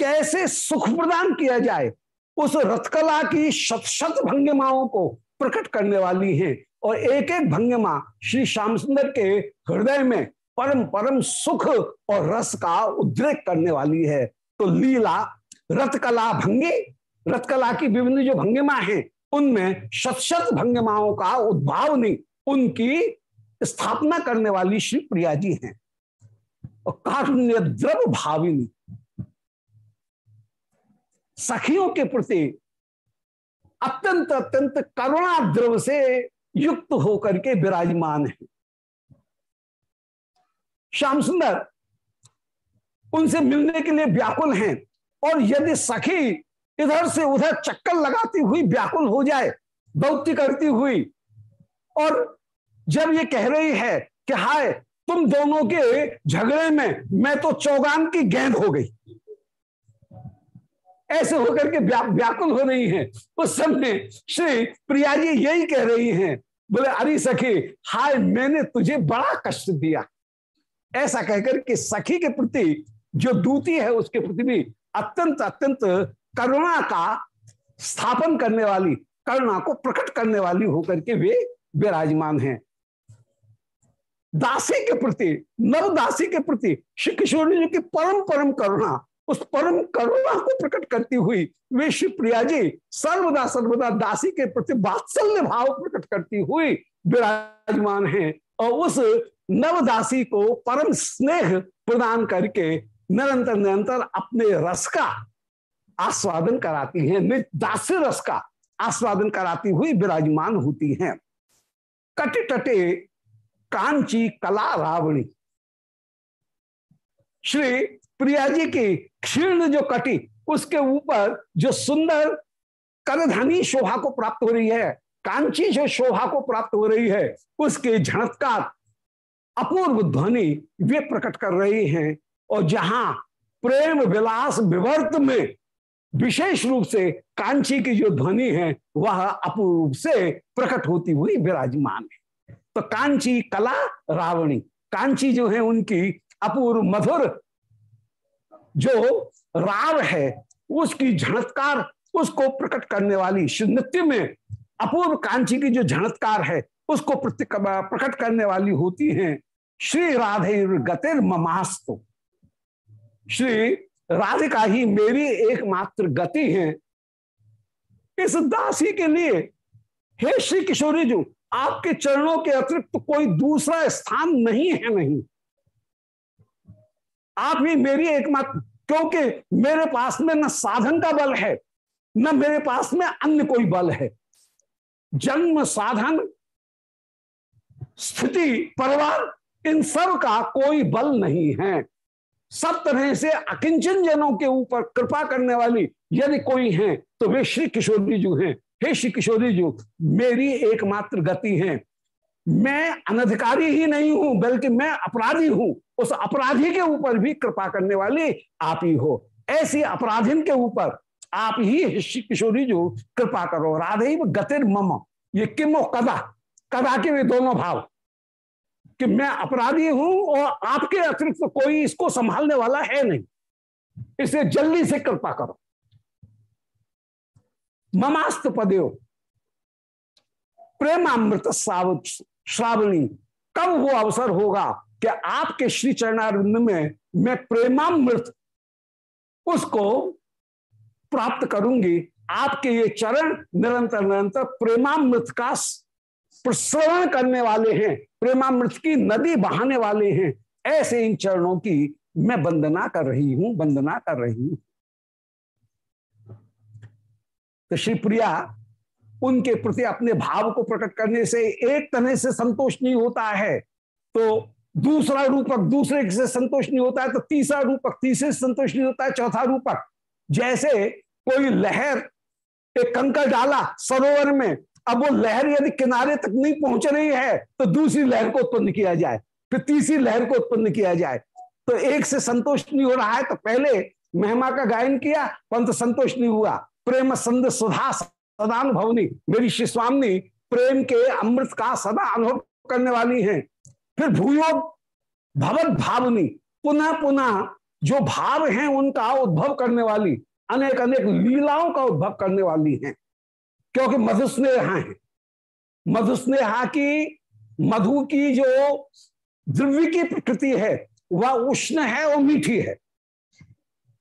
कैसे सुख प्रदान किया जाए, उस रथकला की शत शत भंगिमाओं को प्रकट करने वाली हैं और एक एक भंगिमा श्री श्याम सुंदर के हृदय में परम परम सुख और रस का उद्रेक करने वाली है। तो लीला, रथकला भंगी, रथकला की विभिन्न जो भंगिमा है, उनमें शत शत भंगिमाओं का उद्भाव नहीं उनकी स्थापना करने वाली श्री प्रिया जी हैं। और कारुण्य द्रव भाविनी सखियों के प्रति अत्यंत अत्यंत करुणा द्रव से युक्त होकर के विराजमान है। श्याम सुंदर, उनसे मिलने के लिए व्याकुल हैं और यदि सखी इधर से उधर चक्कर लगाती हुई व्याकुल हो जाए दौत्य करती हुई, और जब ये कह रही है कि हाय तुम दोनों के झगड़े में मैं तो चौगान की गेंद हो गई। ऐसे होकर के व्याकुल हो रही हैं। उस समय श्री प्रिया जी यही कह रही हैं, बोले, अरे सखी, हाय, मैंने तुझे बड़ा कष्ट दिया। ऐसा कहकर के सखी के प्रति जो दूती है उसके प्रति भी अत्यंत अत्यंत करुणा का स्थापन करने वाली, करुणा को प्रकट करने वाली होकर के वे विराजमान हैं। दासी के प्रति नवदासी के प्रति श्री किशोर जी की परम परम करुणा, उस परम करुणा को प्रकट करती हुई वे श्री प्रिया जी सर्वदा सर्वदा दासी के प्रति वात्सल्य भाव प्रकट करती हुई विराजमान है और उस नवदासी को परम स्नेह प्रदान करके निरंतर निरंतर अपने रस का आस्वादन कराती हैं दास्य रस का आस्वादन कराती हुई विराजमान होती हैं। कटे टटे कांची कला रावणी। श्री प्रिया जी की क्षीर्ण जो कटी, उसके ऊपर जो सुंदर करधनी शोभा को प्राप्त हो रही है, कांची जो शोभा को प्राप्त हो रही है, उसके झणत्कार, अपूर्व ध्वनि वे प्रकट कर रही हैं, और जहाँ प्रेम विलास विवर्त में विशेष रूप से कांची की जो ध्वनि है, वह अपूर्व से प्रकट होती हुई विराजमान है। तो कांची कला रावणी, कांची जो है उनकी अपूर्व मधुर जो राव है, उसकी झणत्कार, उसको प्रकट करने वाली नृत्य में अपूर्व कांची की जो झणत्कार है, उसको प्रकट करने वाली होती हैं श्री राधे गतिर ममास्तो। श्री राधिका ही मेरी एकमात्र गति है। इस दासी के लिए हे श्री किशोरी जी आपके चरणों के अतिरिक्त तो कोई दूसरा स्थान नहीं है, नहीं। आप ही मेरी एकमात्र, क्योंकि मेरे पास में न साधन का बल है, न मेरे पास में अन्य कोई बल है। जन्म, साधन, स्थिति, परिवार, इन सब का कोई बल नहीं है। सब तरह से अकिंचन जनों के ऊपर कृपा करने वाली यदि कोई है तो वे श्री किशोरी जी हैं हे श्री किशोरी जी, मेरी एकमात्र गति है। मैं अनधिकारी ही नहीं हूँ, बल्कि मैं अपराधी हूँ। उस अपराधी के ऊपर भी कृपा करने वाली आप ही हो। ऐसी अपराधीन के ऊपर आप ही श्री किशोरी जो, कृपा करो। राधे गतिर मम। ये किमो कदा? कदा के वे दोनों भाव? कि मैं अपराधी हूँ और आपके अतिरिक्त कोई इसको संभालने वाला है नहीं। इसे जल्दी से कृपा करो। ममास्त पदेव प्रेमामृत श्रावणी कब वो अवसर होगा कि आपके श्री चरणारिंद में मैं प्रेमामृत उसको प्राप्त करूँगी? आपके ये चरण निरंतर निरंतर प्रेमामृत का प्रश्रवण करने वाले हैं, प्रेमामृत की नदी बहाने वाले हैं। ऐसे इन चरणों की मैं वंदना कर रही हूँ, वंदना कर रही हूँ। तो श्री प्रिया उनके प्रति अपने भाव को प्रकट करने से एक तरह से संतोष नहीं होता है। तो दूसरा रूपक दूसरे से संतोष नहीं होता है तो तीसरा रूपक तीसरे से संतोष नहीं होता है, चौथा रूपक। जैसे कोई लहर एक कंकर डाला सरोवर में, अब वो लहर यदि किनारे तक नहीं पहुँच रही है तो दूसरी लहर को उत्पन्न किया जाए, फिर तीसरी लहर को उत्पन्न किया जाए। तो एक से संतोष नहीं हो रहा है तो पहले महिमा का गायन किया परंतु संतोष नहीं हुआ। प्रेम संद सुधा सदानुभवनी। मेरी श्री स्वामी, प्रेम के अमृत का सदा अनुभव करने वाली हैं। फिर भूयो भवत भावनी। पुनः पुनः जो भाव हैं उनका उद्भव करने वाली अनेक अनेक लीलाओं का उद्भव करने वाली हैं। क्योंकि मधुस्नेहा है। मधुस्नेहा की, मधु की जो द्रव्य की प्रकृति है, वह उष्ण है और मीठी है।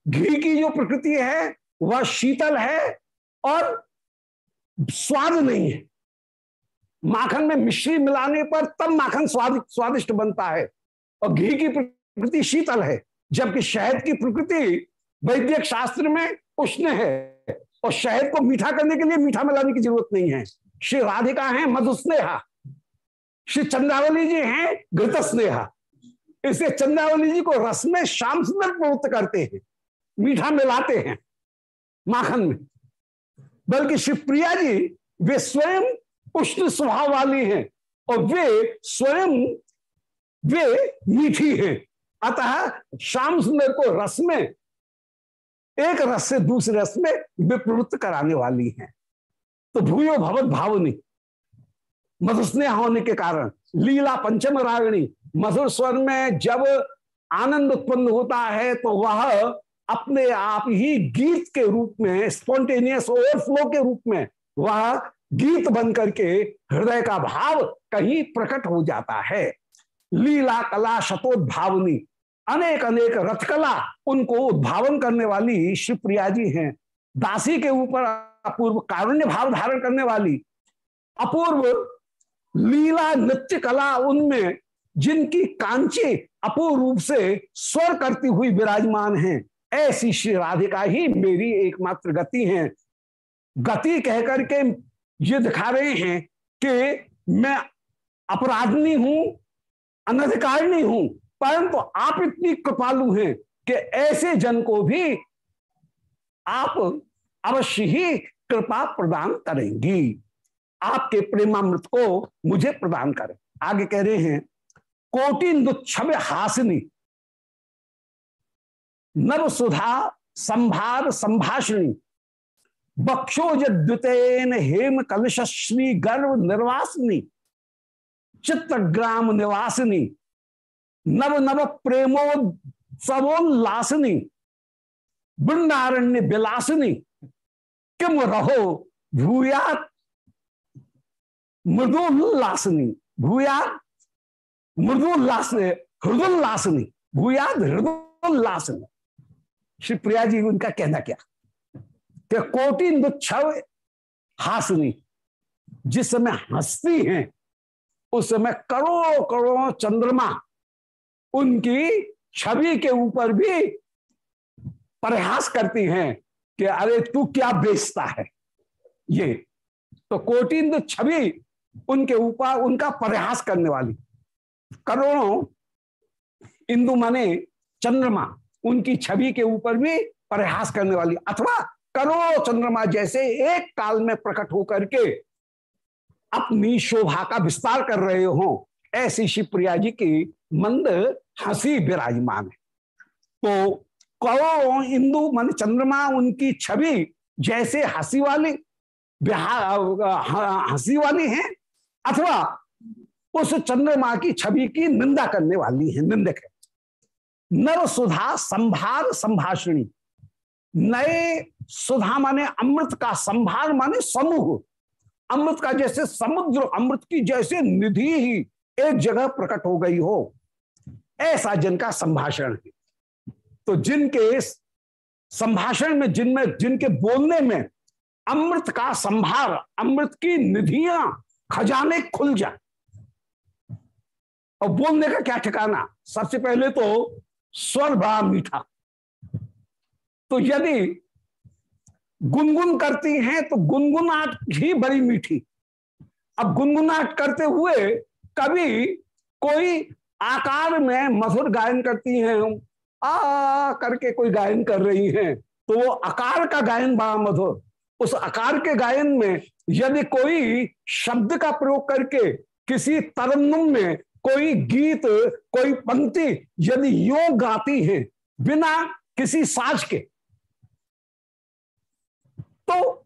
घी की जो प्रकृति है वह शीतल है और स्वाद नहीं है। माखन में मिश्री मिलाने पर तब माखन स्वाद, स्वादिष्ट बनता है और घी की प्रकृति शीतल है, जबकि शहद की प्रकृति वैद्यक शास्त्र में उष्ण है और शहद को मीठा करने के लिए मीठा मिलाने की ज़रूरत नहीं है। श्री राधिका है मधुस्नेहा। श्री चंद्रावली जी हैं घृत स्नेहा इसलिए चंद्रावली जी को रस में शाम सुंदर प्रवृत्त करते हैं, मीठा मिलाते हैं। माखन में। बल्कि शिवप्रिया जी, वे स्वयं उष्ण स्वभाव वाली हैं और वे स्वयं, वे मीठी हैं। अतः श्याम सुंदर को रस में, एक रस से दूसरे रस में वे प्रवृत्त कराने वाली हैं। तो भूयो भवत भावनी। मधुस्नेह होने के कारण लीला पंचम रागणी मधुर स्वर में जब आनंद उत्पन्न होता है तो वह अपने आप ही गीत के रूप में स्पॉन्टेनियस ओवरफ्लो के रूप में, वह गीत बन करके हृदय का भाव कहीं प्रकट हो जाता है। लीला, कला, शतोद्भावनी अनेक अनेक रथकला उनको उद्भावन करने वाली शिवप्रिया जी हैं। दासी के ऊपर अपूर्व कारुण्य भाव धारण करने वाली, अपूर्व लीला नृत्य कला उनमें जिनकी कांची अपूर्व रूप से स्वर करती हुई विराजमान हैं। ऐसी श्री राधिका ही मेरी एकमात्र गति है। गति कहकर के ये दिखा रहे हैं कि मैं अपराधनी हूँ अनधिकारिणी हूँ, परंतु तो आप इतनी कृपालु हैं कि ऐसे जन को भी आप अवश्य ही कृपा प्रदान करेंगी। आपके प्रेमामृत को मुझे प्रदान करें। आगे कह रहे हैं, कोटि नुच्छव हासिनी नव सुधा संभार संभाषणी। बक्षोजुतेन हेम कलश गर्व निर्वासिनी। चित्रग्राम निवासिनी। नव नव प्रेमोत्सवोल्लासिनी। वृंदारण्य विलासिनी किम रहो भूयात मृदुल्लासनी। भूयात मृदुल्लास हृदुल्लासनी। भूयात हृदुल्लासनी। श्री प्रिया जी उनका कहना क्या? कि कोटि छव हासनी, जिस समय हंसती हैं, उस समय करोड़ों करोड़ों चंद्रमा उनकी छवि के ऊपर भी प्रयास करती हैं कि अरे तू क्या बेचता है? ये। तो कोटिंद छवि उनके ऊपर, उनका प्रयास करने वाली करोड़ों इंदु माने चंद्रमा उनकी छवि के ऊपर भी प्रयास करने वाली, अथवा करोड़ों चंद्रमा जैसे एक काल में प्रकट होकर के अपनी शोभा का विस्तार कर रहे हो, ऐसी शिवप्रिया जी की मंद, हँसी विराजमान है। तो करोड़ों इंदु मन चंद्रमा उनकी छवि जैसे हँसी वाली हँसी वाली है, अथवा उस चंद्रमा की छवि की निंदा करने वाली है, निंदक है। नर सुधा संभार संभाषणी। नए सुधा माने अमृत का संभार माने समूह। अमृत का जैसे समुद्र, अमृत की जैसे निधि ही एक जगह प्रकट हो गई हो, ऐसा जिनका संभाषण है। तो जिनके संभाषण में, जिनमें, जिनके बोलने में अमृत का संभार, अमृत की निधियाँ खजाने खुल जाए। और बोलने का क्या ठिकाना? सबसे पहले तो स्वर बड़ा मीठा तो यदि गुनगुन करती हैं तो गुनगुनाट ही बड़ी मीठी। अब गुनगुनाट करते हुए कभी कोई आकार में मधुर गायन करती हैं हम आ, करके कोई गायन कर रही हैं तो वो आकार का गायन बड़ा मधुर। उस आकार के गायन में यदि कोई शब्द का प्रयोग करके किसी तरन्नुम में कोई गीत, कोई पंक्ति यदि यो गाती है बिना किसी साज के तो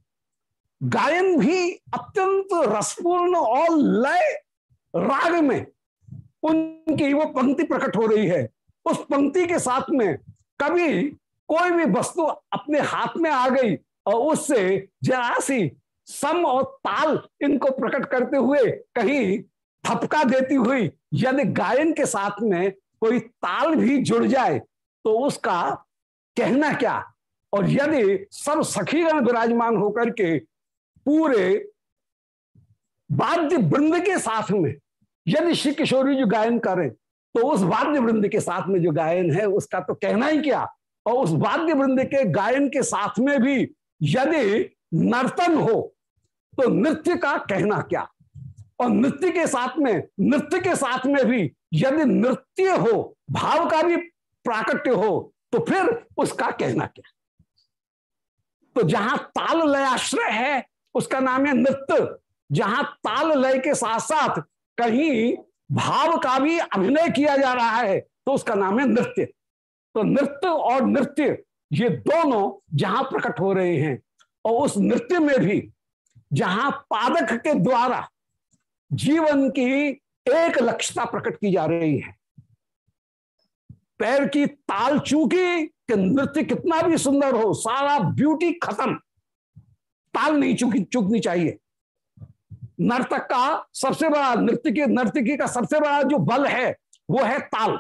गायन भी अत्यंत रसपूर्ण और लय राग में उनकी वो पंक्ति प्रकट हो रही है। उस पंक्ति के साथ में कभी कोई भी वस्तु अपने हाथ में आ गई और उससे जरा सी सम और ताल इनको प्रकट करते हुए कहीं थपका देती हुई यदि गायन के साथ में कोई ताल भी जुड़ जाए तो उसका कहना क्या? और यदि सब सखीगण विराजमान होकर के पूरे वाद्य वृंद के साथ में, यदि श्री किशोरी जो गायन करें तो उस वाद्य वृंद के साथ में जो गायन है, उसका तो कहना ही क्या? और उस वाद्य वृंद के गायन के साथ में भी यदि नर्तन हो तो नृत्य का कहना क्या? और नृत्य के साथ में, नृत्य के साथ में भी यदि नृत्य हो, भाव का भी प्राकट्य हो तो फिर उसका कहना क्या? तो जहाँ ताल लयाश्रय है, उसका नाम है नृत्य। जहाँ ताल लय के साथ साथ कहीं भाव का भी अभिनय किया जा रहा है तो उसका नाम है नृत्य। तो नृत्य और नृत्य, ये दोनों जहाँ प्रकट हो रहे हैं, और उस नृत्य में भी जहाँ पादक के द्वारा जीवन की एक लक्ष्यता प्रकट की जा रही है। पैर की ताल चूकी कि नृत्य कितना भी सुंदर हो, सारा ब्यूटी खत्म। ताल नहीं चूकी, चूकनी चाहिए। नर्तक का सबसे बड़ा, नृत्य की, नर्तकी का सबसे बड़ा जो बल है, वो है ताल।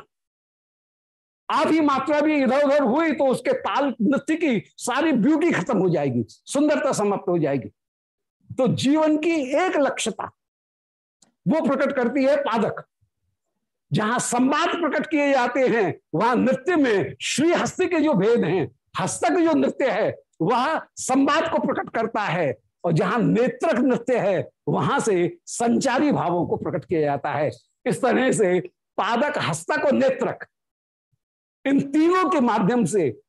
आधी मात्रा भी इधर उधर हुई तो उसके ताल, नृत्य की सारी ब्यूटी खत्म हो जाएगी, सुंदरता समाप्त हो जाएगी। तो जीवन की एक लक्ष्यता वो प्रकट करती है पादक। जहाँ संवाद प्रकट किए जाते हैं, वहाँ नृत्य में श्री हस्त के जो भेद हैं, हस्तक जो नृत्य है, वह संवाद को प्रकट करता है। और जहाँ नेत्रक नृत्य है, वहाँ से संचारी भावों को प्रकट किया जाता है। इस तरह से पादक, हस्तक और नेत्रक, इन तीनों के माध्यम से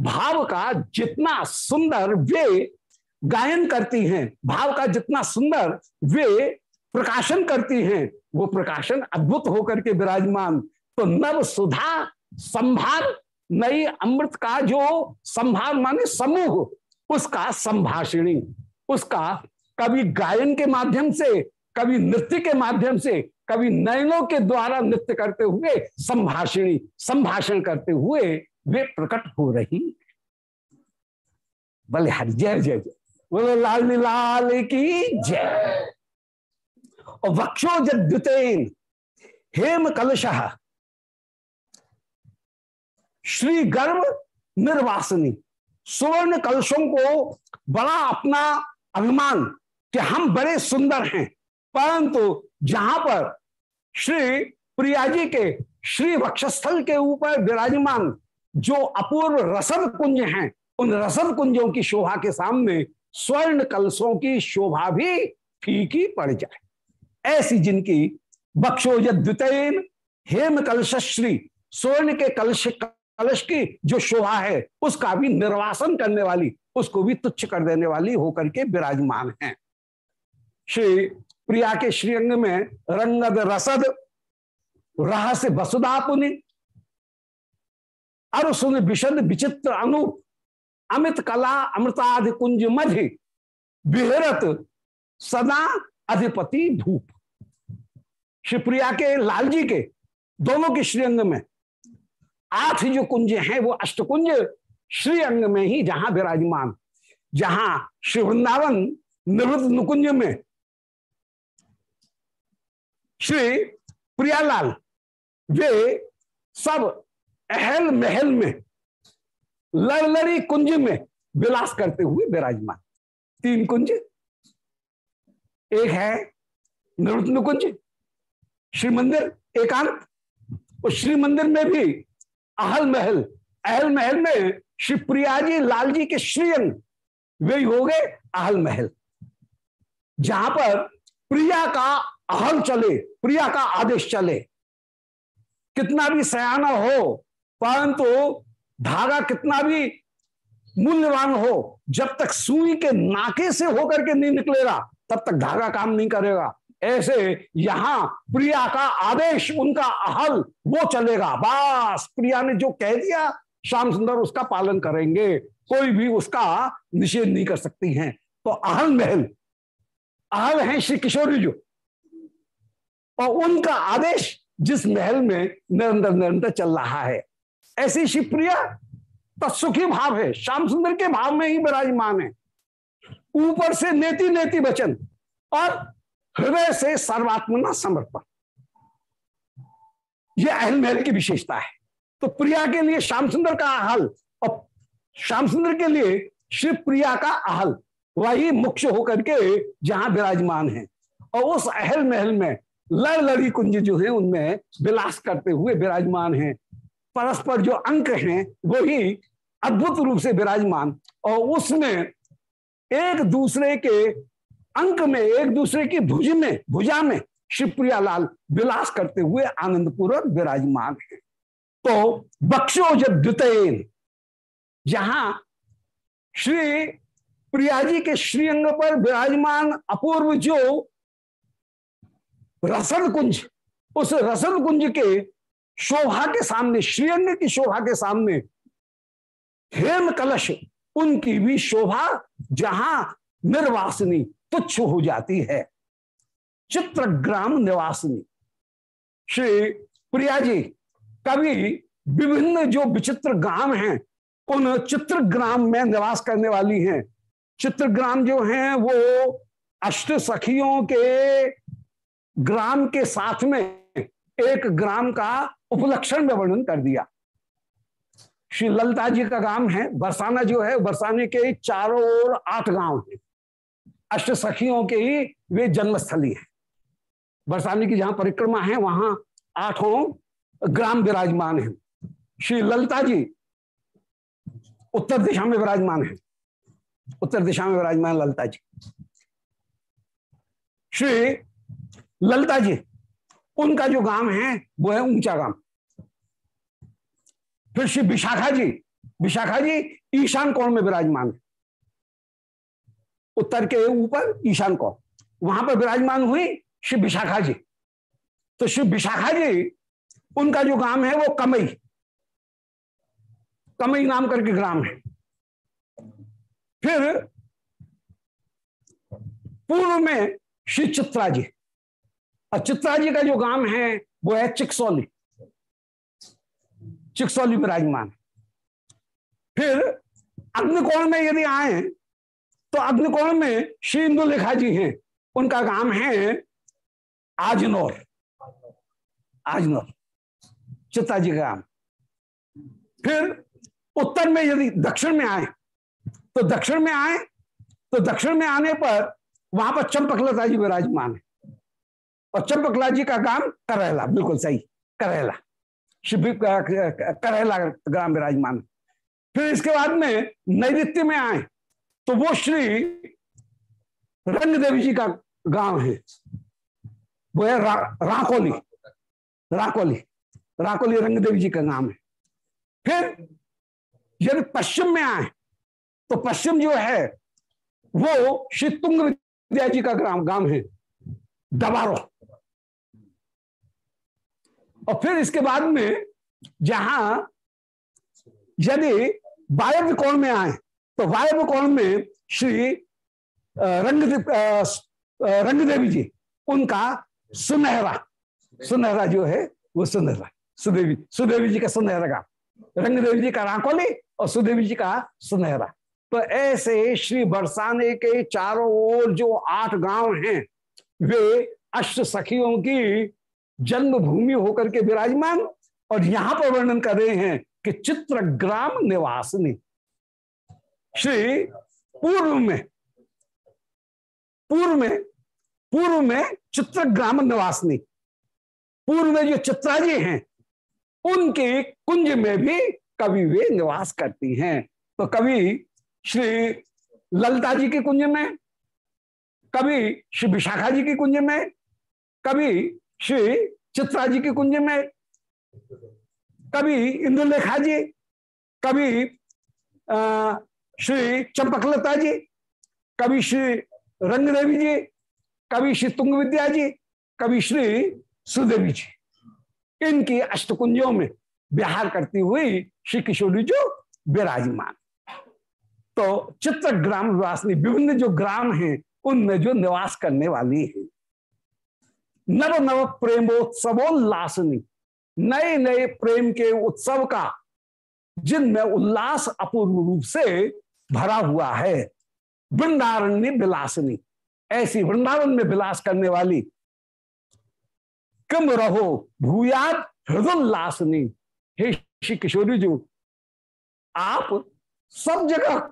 भाव का जितना सुंदर वे गायन करती हैं, भाव का जितना सुंदर वे प्रकाशन करती हैं, वो प्रकाशन अद्भुत होकर के विराजमान। तो नव सुधा संभार, नई अमृत का जो संभार माने समूह, उसका संभाषिणी, उसका कभी गायन के माध्यम से कभी नृत्य के माध्यम से कभी नयनों के द्वारा नृत्य करते हुए संभाषिणी, संभाषण करते हुए वे प्रकट हो रही। बोले हरि जय जय जय। बोलो लाल लाल की जय। और वक्षो जद्युतेन हेम कलश। श्री गर्भ निर्वासनी, सुवर्ण कलशों को बड़ा अपना अभिमान कि हम बड़े सुंदर हैं। परंतु जहाँ पर श्री प्रिया जी के श्री वक्षस्थल के ऊपर विराजमान जो अपूर्व रसद कुंज हैं, उन रसद कुंजों की शोभा के सामने स्वर्ण कलशों की शोभा भी फीकी पड़ जाए। ऐसी जिनकी बक्षोज द्वितयन हेम कलश श्री स्वर्ण के कलश कलश की जो शोभा है, उसका भी निर्वासन करने वाली, उसको भी तुच्छ कर देने वाली होकर के विराजमान है। श्री प्रिया के श्रीअंग में रंगद रसद, रहस्य वसुधा पुनि, अरुसुन विशद विचित्र अनु, अमित कला अमृताधि कुंज मध्य विहरत सदा अधिपति धूप। शिवप्रिया के, लालजी के, दोनों के श्रीअंग में। आठ जो कुंज हैं, वो अष्टकुंज श्रीअंग में ही जहाँ विराजमान। जहाँ श्री वृंदावन निवृत्त नुकुंज में। श्री प्रियालाल, वे सब अहल महल में लड़लड़ी कुंज में विलास करते हुए विराजमान। तीन कुंज एक है निवृत्त नुकुंज श्री मंदिर एकांत। उस श्री मंदिर में भी अहल महल अहल महल में श्री प्रिया जी लाल जी के श्रीअंग वे हो गए अहल महल। जहाँ पर प्रिया का अहल चले, प्रिया का आदेश चले। कितना भी सयाना हो, परंतु धागा कितना भी मूल्यवान हो, जब तक सुई के नाके से होकर के नहीं निकलेगा तब तक धागा काम नहीं करेगा। ऐसे यहाँ प्रिया का आदेश, उनका अहल, वो चलेगा। बस, प्रिया ने जो कह दिया, श्याम सुंदर उसका पालन करेंगे। कोई भी उसका निषेध नहीं कर सकती हैं। तो अहल महल, अहल है श्री किशोरी जो। और उनका आदेश जिस महल में निरंतर निरंतर चल रहा है। ऐसी शिवप्रिया तत्सुखी भाव है। श्याम सुंदर के भाव में ही विराजमान है। ऊपर से नेति नेति वचन और हृदय से सर्वात्मना समर्पण। यह अहल महल की विशेषता है। तो प्रिया के लिए श्याम सुंदर का आहल और श्याम सुंदर के लिए शिव प्रिया का आहल वही मुख्य होकर के जहाँ विराजमान है। और उस अहल महल में लड़ लड़ी कुंज जो है, उनमें विलास करते हुए विराजमान है। परस्पर जो अंक हैं वो ही अद्भुत रूप से विराजमान। और उसमें एक दूसरे के अंक में, एक दूसरे की भुज में, भुजा में शिवप्रिया लाल विलास करते हुए आनंद पूर्वक विराजमान है। तो बक्षो द्वितयन जहाँ श्री प्रिया जी के श्रीअंग पर विराजमान अपूर्व जो रसद कुंज उस रसद कुंज के शोभा के सामने, श्रीअंग की शोभा के सामने हेम कलश उनकी भी शोभा जहाँ निर्वासनी तुच्छ हो जाती है। चित्रग्राम निवासनी। श्री प्रिया जी कभी विभिन्न जो विचित्र ग्राम हैं, उन चित्रग्राम में निवास करने वाली हैं। चित्रग्राम जो हैं, वो अष्ट सखियों के ग्राम के साथ में एक ग्राम का उपलक्षण में वर्णन कर दिया। श्री ललता जी का गाँव है, बरसाना जो है, बरसाने के चारों ओर आठ गाँव हैं। अष्ट सखियों के ही वे जन्मस्थली है। बरसाने की जहाँ परिक्रमा है, वहाँ आठों ग्राम विराजमान है। श्री ललता जी उत्तर दिशा में विराजमान है। उत्तर दिशा में विराजमान ललता जी। श्री ललता जी, उनका जो गाँव है, वो है ऊँचा गाँव। फिर श्री विशाखा जी विशाखा जी ईशान कोण में विराजमान है। उत्तर के ऊपर ईशान को वहाँ पर विराजमान हुई श्री विशाखा जी। तो श्री विशाखा जी, उनका जो ग्राम है वो कमई कमई नाम करके ग्राम है। फिर पूर्व में श्री चित्रा जी, और चित्रा जी का जो गाँव है वो है चिकसौली। चिकसौली विराजमान। फिर अग्निकोण में यदि आए तो अग्निकोण में श्री इंदु लेखा जी हैं। उनका काम है आजनौर। आजनौर। चित्ता जी का काम। फिर उत्तर में यदि दक्षिण में आए तो दक्षिण में आए तो दक्षिण में आने पर वहाँ पर चंपकलता जी विराजमान है। और चंपकला जी का काम करेला, बिल्कुल सही, करेला। शिव करेला ग्राम विराजमान। फिर इसके बाद में नैत्य में आए तो वो श्री रंग देवी जी का गाँव है। वो है रा, राकोली राकोली राकोली रंग देवी जी का नाम है। फिर यदि पश्चिम में आए तो पश्चिम जो है वो श्री तुंग विद्या जी का ग्राम गाँव है दबारो। और फिर इसके बाद में जहाँ यदि वायव्य कोण में आए तो वायव्य कोण में श्री रंग रंग देवी जी, उनका सुनहरा सुनहरा जो है वो सुनहरा, सुदेवी सुदेवी जी का सुनहरा का रंग देवी जी का राकोली और सुदेवी जी का सुनहरा। तो ऐसे श्री बरसाने के चारों ओर जो आठ गाँव हैं, वे अष्ट सखियों की जन्मभूमि होकर के विराजमान और यहाँ पर वर्णन कर रहे हैं कि चित्रग्राम निवासनी। श्री, पूर्व में पूर्व में पूर्व में चित्रग्राम निवासनी। पूर्व में जो चित्रा जी हैं, उनके कुंज में भी कभी वे निवास करती हैं। तो कभी श्री ललिता जी के कुंज में कभी श्री विशाखा जी के कुंज में कभी श्री चित्रा जी के कुंज में। कभी इंद्रलेखा जी कभी श्री चंपकलता जी कभी श्री रंगदेवी जी कभी श्री तुंग विद्या जी कभी श्री सुदेवी जी इनकी अष्टकुंजों में विहार करती हुई श्री किशोरी जो विराजमान। तो चित्र ग्राम विभिन्न जो ग्राम हैं, उनमें जो निवास करने वाली है। नव नव प्रेमोत्सवोल्लासनी नए नए प्रेम के उत्सव का जिनमें उल्लास अपूर्व रूप से भरा हुआ है वृंदारण्य विलासनी। ऐसी वृंदावन में विलास करने वाली, कम रहो भूयाद हृदय हे श्री किशोरी जी, आप सब जगह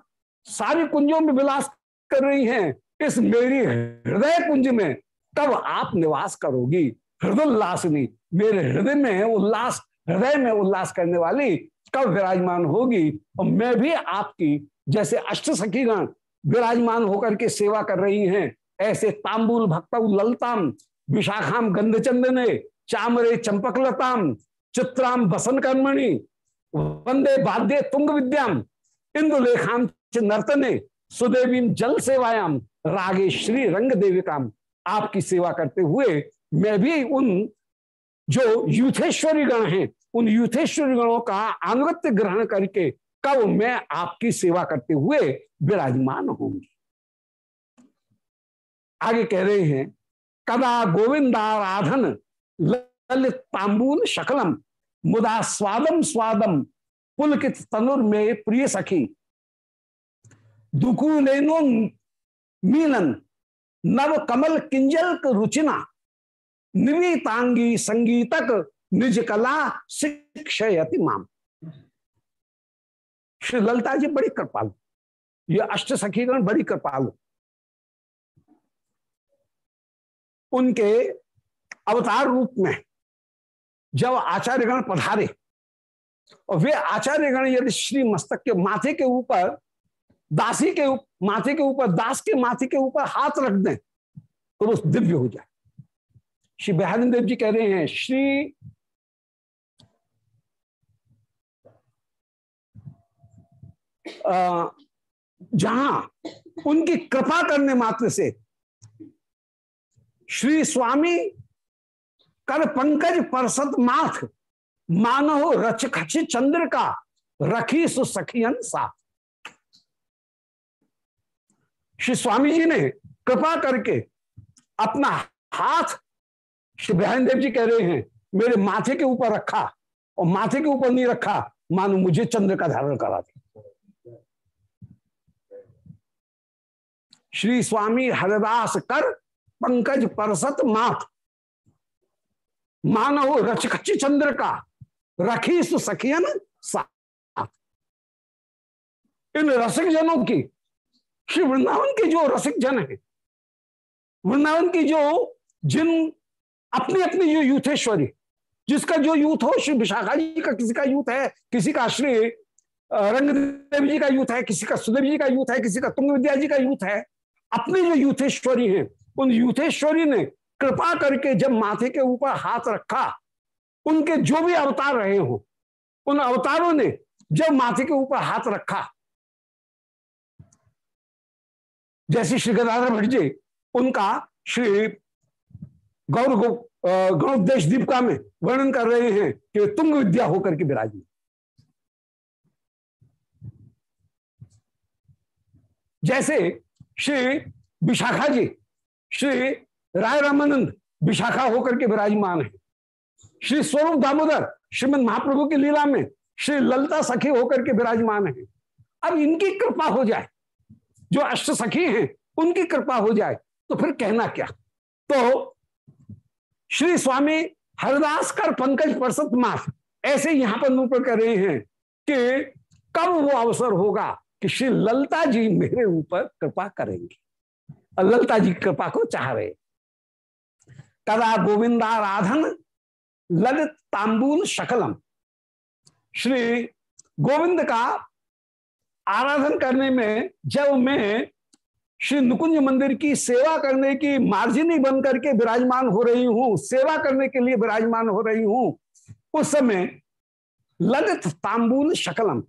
सारी कुंजों में विलास कर रही हैं, इस मेरी हृदय कुंज में। कब आप निवास करोगी। हृदय मेरे हृदय में उल्लास, हृदय में उल्लास करने वाली, कब विराजमान होगी? और मैं भी आपकी, जैसे अष्ट सखीगण विराजमान होकर के सेवा कर रही हैं, ऐसे तांबुल भक्त ललताम, विशाखाम गंधचंदने, चामरे चंपकलताम, चित्राम बसन कर्मणि वंदे बाध्य तुंग विद्याम इंदुलेखाम नर्तने, सुदेवी जल सेवायाम रागे श्री रंग देविकाम आपकी सेवा करते हुए मैं भी उन जो यूथेश्वरी गण हैं, उन यूथेश्वरी गणों का अनुगत्य ग्रहण करके कब मैं आपकी सेवा करते हुए विराजमान होंगी आगे कह रहे हैं, कदा गोविंदाराधन ललित तांबूल शकलम, मुदा स्वादम स्वादम पुलकित तनुर में प्रिय सखी, दुकूलेनो मीलन नव कमल किंजल रुचिना निवीतांगी संगीतक निज कला शिक्षयति माम। श्री ललिता जी बड़ी कृपालु। ये अष्ट सखीगण बड़ी कृपालु। उनके अवतार रूप में जब आचार्यगण पधारे, और वे आचार्यगण यदि श्री मस्तक के माथे के ऊपर दासी के माथे के ऊपर, दास के माथे के ऊपर हाथ रख दें तो वो दिव्य हो जाए। श्री बिहारी देव जी कह रहे हैं, श्री जहाँ उनकी कृपा करने मात्र से श्री स्वामी कर पंकज परसत माथ मानो रच खच चंद्र का, रखी सुसखियन साथ। श्री स्वामी जी ने कृपा करके अपना हाथ श्री बहन देव जी कह रहे हैं, मेरे माथे के ऊपर रखा और माथे के ऊपर नहीं रखा, मानो मुझे चंद्र का धारण करा दिया श्री स्वामी हरिदास कर पंकज परसत माथ मानो रचखची चंद्र का रखी सखियन साथ। इन रसिक जनों की श्री वृंदावन के जो रसिक जन है, वृंदावन की जो जिन अपनी अपनी जो यूथेश्वरी, जिसका जो यूथ हो, श्री विशाखा जी का किसी का यूथ है, किसी का श्री रंगदेव जी का यूथ है, किसी का सुदेव जी का यूथ है, किसी का तुंग विद्या जी का यूथ है, अपने जो यूथेश्वरी हैं, उन यूथेश्वरी ने कृपा करके जब माथे के ऊपर हाथ रखा, उनके जो भी अवतार रहे हो, उन अवतारों ने जब माथे के ऊपर हाथ रखा जैसे श्री गदाधर भट्ट जी, उनका श्री गौर गौरदेश दीपिका में वर्णन कर रहे हैं कि तुंग विद्या होकर के विराजी जैसे श्री विशाखा जी, श्री राय रामानंद विशाखा होकर के विराजमान है। श्री स्वरूप दामोदर श्रीमद महाप्रभु की लीला में श्री ललता सखी होकर के विराजमान है। अब इनकी कृपा हो जाए जो अष्ट सखी हैं, उनकी कृपा हो जाए तो फिर कहना क्या? तो श्री स्वामी हरदास कर पंकज परसत मास ऐसे यहाँ पर निरूपण कर रहे हैं कि कब वो अवसर होगा कि श्री ललता जी मेरे ऊपर कृपा करेंगे? और ललता जी कृपा को चाह रहे कदा गोविंदाराधन ललित तांबूल शकलम। श्री गोविंद का आराधन करने में, जब मैं श्री नुकुंज मंदिर की सेवा करने की मार्जिनी बन करके विराजमान हो रही हूँ, सेवा करने के लिए विराजमान हो रही हूँ, उस समय ललित तांबूल शकलम।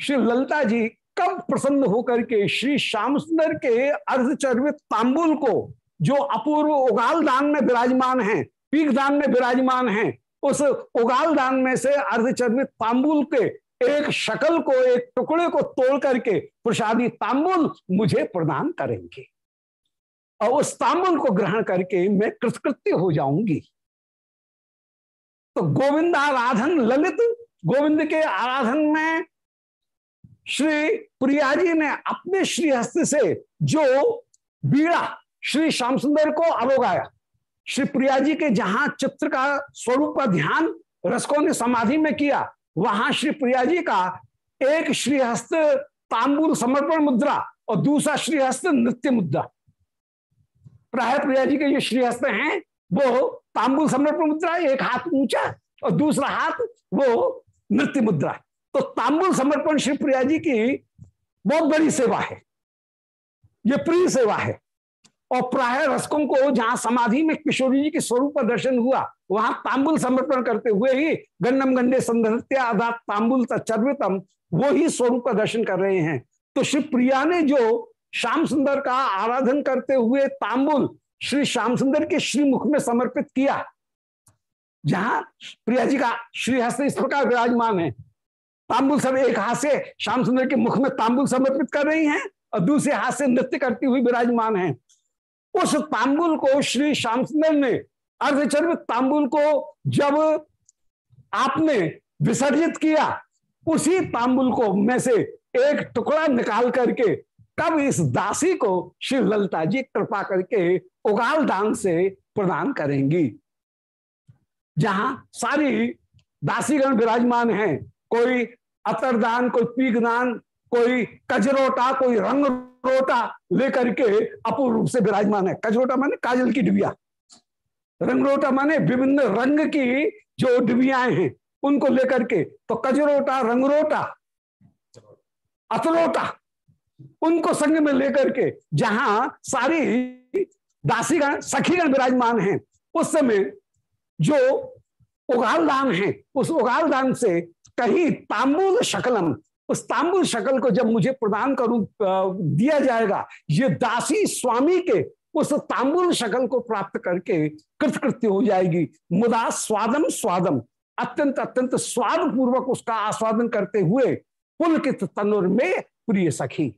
श्री ललिता जी कब प्रसन्न होकर के, श्री श्याम सुंदर के अर्धचर्वित तांबुल को, जो अपूर्व उगाल दान में विराजमान है, पीक दान में विराजमान है, उस उगाल दान में से अर्धचर्वित तांबुल के एक शकल को, एक टुकड़े को तोड़ करके प्रसादी तांबुल मुझे प्रदान करेंगे। और उस तांबुल को ग्रहण करके मैं कृतकृत्य हो जाऊँगी। तो गोविंद आराधन ललित, गोविंद के आराधन में श्री प्रिया जी ने अपने श्री हस्त से जो बीड़ा श्री श्याम सुंदर को अवोगाया, श्री प्रिया जी के जहाँ चित्र का स्वरूप का ध्यान, रसकों ने समाधि में किया वहाँ श्री प्रिया जी का एक श्रीहस्त तांबूल समर्पण मुद्रा और दूसरा श्रीहस्त नृत्य मुद्रा। प्राय प्रिया जी के जो श्रीहस्त हैं, वो तांबूल समर्पण मुद्रा, एक हाथ ऊँचा और दूसरा हाथ वो नृत्य मुद्रा। तो तांबुल समर्पण श्री प्रिया जी की बहुत बड़ी सेवा है। ये प्रिय सेवा है। और प्राय रसकों को जहाँ समाधि में किशोरी जी के स्वरूप का दर्शन हुआ, वहाँ तांबुल समर्पण करते हुए ही गन्नम गंडे तांबुल चर्वितम वो ही स्वरूप का दर्शन कर रहे हैं। तो श्री प्रिया ने जो श्याम सुंदर का आराधन करते हुए तांबुल श्री श्याम सुंदर के श्री मुख में समर्पित किया, जहाँ प्रिया जी का श्रीहस्त इस प्रकार विराजमान है। तांबुल सब एक हाथ से श्याम सुंदर के मुख में तांबुल समर्पित कर रही हैं और दूसरे हाथ से नृत्य करती हुई विराजमान है। उस तांबुल को श्री श्याम सुंदर ने अर्धचर्म तांबुल को जब आपने विसर्जित किया, उसी तांबुल को में से एक टुकड़ा निकाल करके तब इस दासी को श्री ललता जी कृपा करके उगाल दान से प्रदान करेंगी। जहाँ सारी दासीगण विराजमान हैं, कोई अतरदान, कोई पीगदान कोई कजरोटा, कोई रंग रोटा लेकर के अपूर्ण रूप से विराजमान है। कजरोटा माने काजल की डिबिया। रंगरोटा माने विभिन्न रंग की जो डिबियाएँ हैं, उनको लेकर के। तो कजरोटा, रंगरोटा, अतरोटा, उनको संग में लेकर के जहाँ सारी दासीगण, सखीगण विराजमान हैं, उस समय जो उगाल दान है, उस उगाल दान से कहीं तांबुल शकलम उस तांबुल शकल को जब मुझे प्रदान करूँ दिया जाएगा, ये दासी स्वामी के उस तांबुल शकल को प्राप्त करके कृतकृत्य हो जाएगी। मुदा स्वादम स्वादम, अत्यंत अत्यंत स्वाद पूर्वक उसका आस्वादन करते हुए पुलकित तनुर में प्रिय सखी,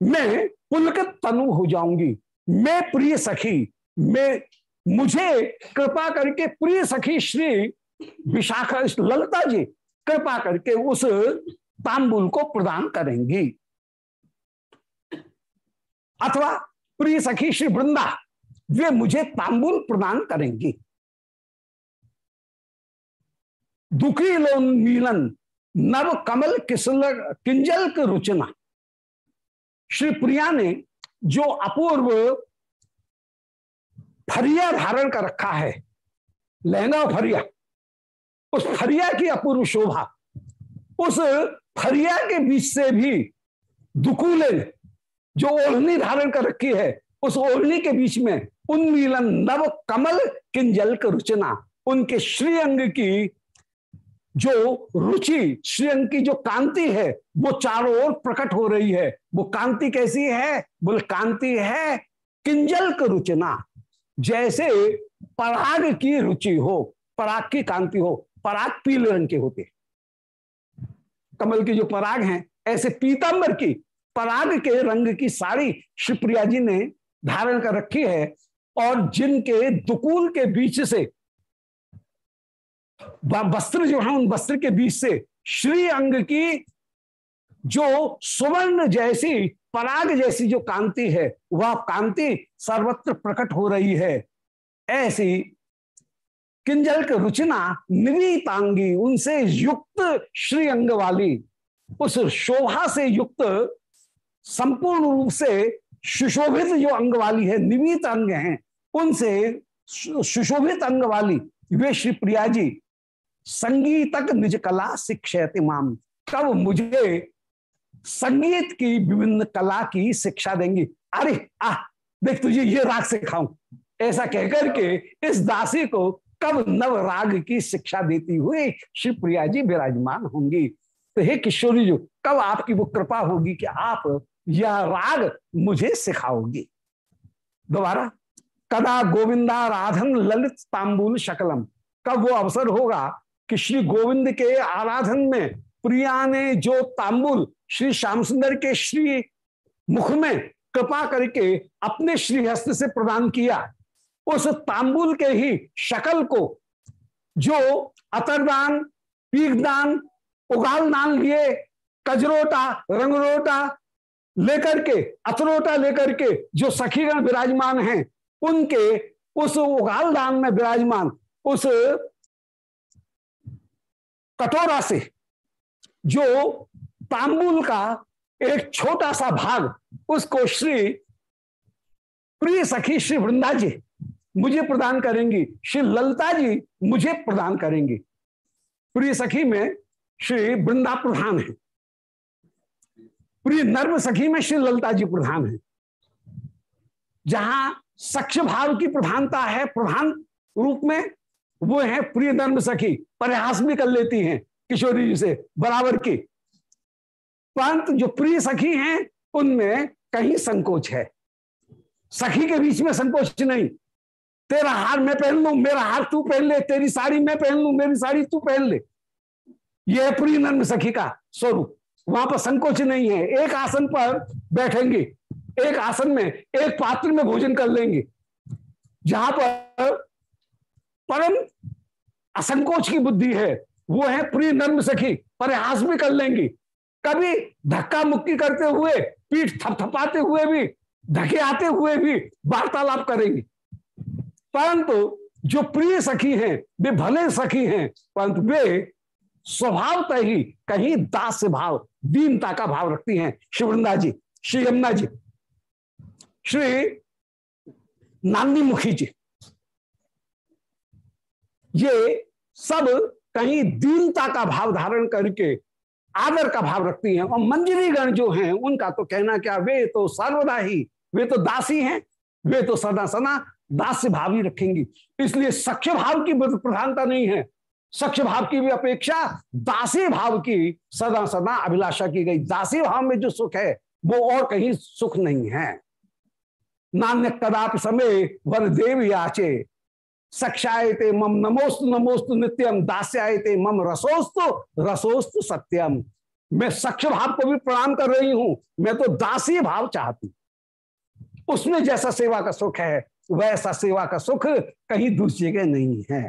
मैं पुलकित तनु हो जाऊँगी। मैं प्रिय सखी, मैं, मुझे कृपा करके प्रिय सखी श्री विशाखा ललता जी कृपा करके उस तांबुल को प्रदान करेंगी। अथवा प्रिय सखी श्री वृंदा, वे मुझे तांबुल प्रदान करेंगी। दुखी लोन मिलन, नव कमल किसल किंजल की रुचना। श्री प्रिया ने जो अपूर्व फरिया धारण कर रखा है, लहंगा फरिया उस फरिया की अपूर्व शोभा, उस फरिया के बीच से भी दुकूले जो ओढ़नी धारण कर रखी है, उस ओढ़नी के बीच में उन्मीलन नव कमल किंजल रुचना, उनके श्रीअंग की जो रुचि, श्रीअंग की जो कांति है, वो चारों ओर प्रकट हो रही है। वो कांति कैसी है? बोले, कांति है किंजल रुचना, जैसे पराग की रुचि हो, पराग की कांति हो। पराग पीले रंग के होते हैं। कमल के जो पराग हैं, ऐसे पीताम्बर की, पराग के रंग की साड़ी शिवप्रिया जी ने धारण कर रखी है और जिनके दुकूल के बीच से वस्त्र जो है, उन वस्त्र के बीच से श्री अंग की जो सुवर्ण जैसी, पराग जैसी जो कांति है, वह कांति सर्वत्र प्रकट हो रही है। ऐसी किंजल की रुचना निवीतांगी उनसे युक्त श्री अंग वाली उस शोभा से युक्त, संपूर्ण रूप से सुशोभित जो अंग वाली है, निवीत अंग हैं, उनसे सुशोभित अंग वाली वे श्री प्रिया जी संगीतक निज कला शिक्षयति माम। कब मुझे संगीत की विभिन्न कला की शिक्षा देंगी। अरे आ देख तुझे ये राग सिखाऊं। ऐसा कहकर के इस दासी को कब नव राग की शिक्षा देती हुई श्री प्रिया जी विराजमान होंगी। तो हे किशोरी जी, कब आपकी वो कृपा होगी कि आप यह राग मुझे सिखाओगी? दोबारा, कदा गोविंदा राधन ललित तांबुल शकलम? कब वो अवसर होगा कि श्री गोविंद के आराधन में प्रिया ने जो तांबुल श्री श्याम सुंदर के श्री मुख में कृपा करके अपने श्री हस्त से प्रदान किया उस तांबुल के ही शकल को जो अतरदान, पीकदान उगाल दान लिए कजरोटा, रंगरोटा लेकर के, अथरोटा लेकर के जो सखीगण विराजमान हैं, उनके उस उगाल दान में विराजमान, उस कटोरा से जो तांबुल का एक छोटा सा भाग, उसको श्री प्रिय सखी श्री वृंदा जी मुझे प्रदान करेंगी। श्री ललता जी मुझे प्रदान करेंगी। प्रिय सखी, में श्री वृंदा प्रधान है। प्रिय नर्म सखी, में श्री ललता जी प्रधान है। जहाँ सक्ष भाव की प्रधानता है, प्रधान रूप में वो है प्रिय नर्म सखी, प्रयास भी कर लेती हैं किशोरी जी से, बराबर की। परंतु जो प्रिय सखी हैं, उनमें कहीं संकोच है। सखी के बीच में संकोच नहीं तेरा हार मैं पहन लू, मेरा हार तू पहन ले, तेरी साड़ी मैं पहन लू, मेरी साड़ी तू पहन ले। यह प्रिय नर्म सखी का स्वरूप। वहाँ पर संकोच नहीं है। एक आसन पर बैठेंगे, एक आसन में, एक पात्र में भोजन कर लेंगे। जहाँ पर परम असंकोच की बुद्धि है, वो है प्रिय नर्म सखी। प्रयास भी कर लेंगी। कभी धक्का मुक्की करते हुए, पीठ थपथपाते हुए भी धके आते हुए भी वार्तालाप करेंगी। परंतु जो प्रिय सखी हैं, वे भले सखी हैं, परंतु वे स्वभावतः ही कहीं दास भाव, दीनता का भाव रखती हैं। शिवृंदा जी, श्री यमुना जी, श्री नानी मुखी जी, ये सब कहीं दीनता का भाव धारण करके आदर का भाव रखती हैं और मंजरी गण जो हैं, उनका तो कहना क्या, वे तो सर्वदा ही, वे तो दासी हैं, वे तो सदा सदा दास्य भाव ही रखेंगी। इसलिए सख्य भाव की प्रधानता नहीं है। सख्य भाव की भी अपेक्षा दासी भाव की सदा सदा अभिलाषा की गई। दासी भाव में जो सुख है, वो और कहीं सुख नहीं है। नान्य कदाप समय वर देव याचे। सक्षायते मम नमोस्तु नमोस्तु नित्यम दास्यायते मम रसोस्तु रसोस्तु सत्यम मैं सक्ष भाव को भी प्रणाम कर रही हूँ। मैं तो दासी भाव चाहती उसमें जैसा सेवा का सुख है वैसा सेवा का सुख कहीं दूसरी जगह नहीं है।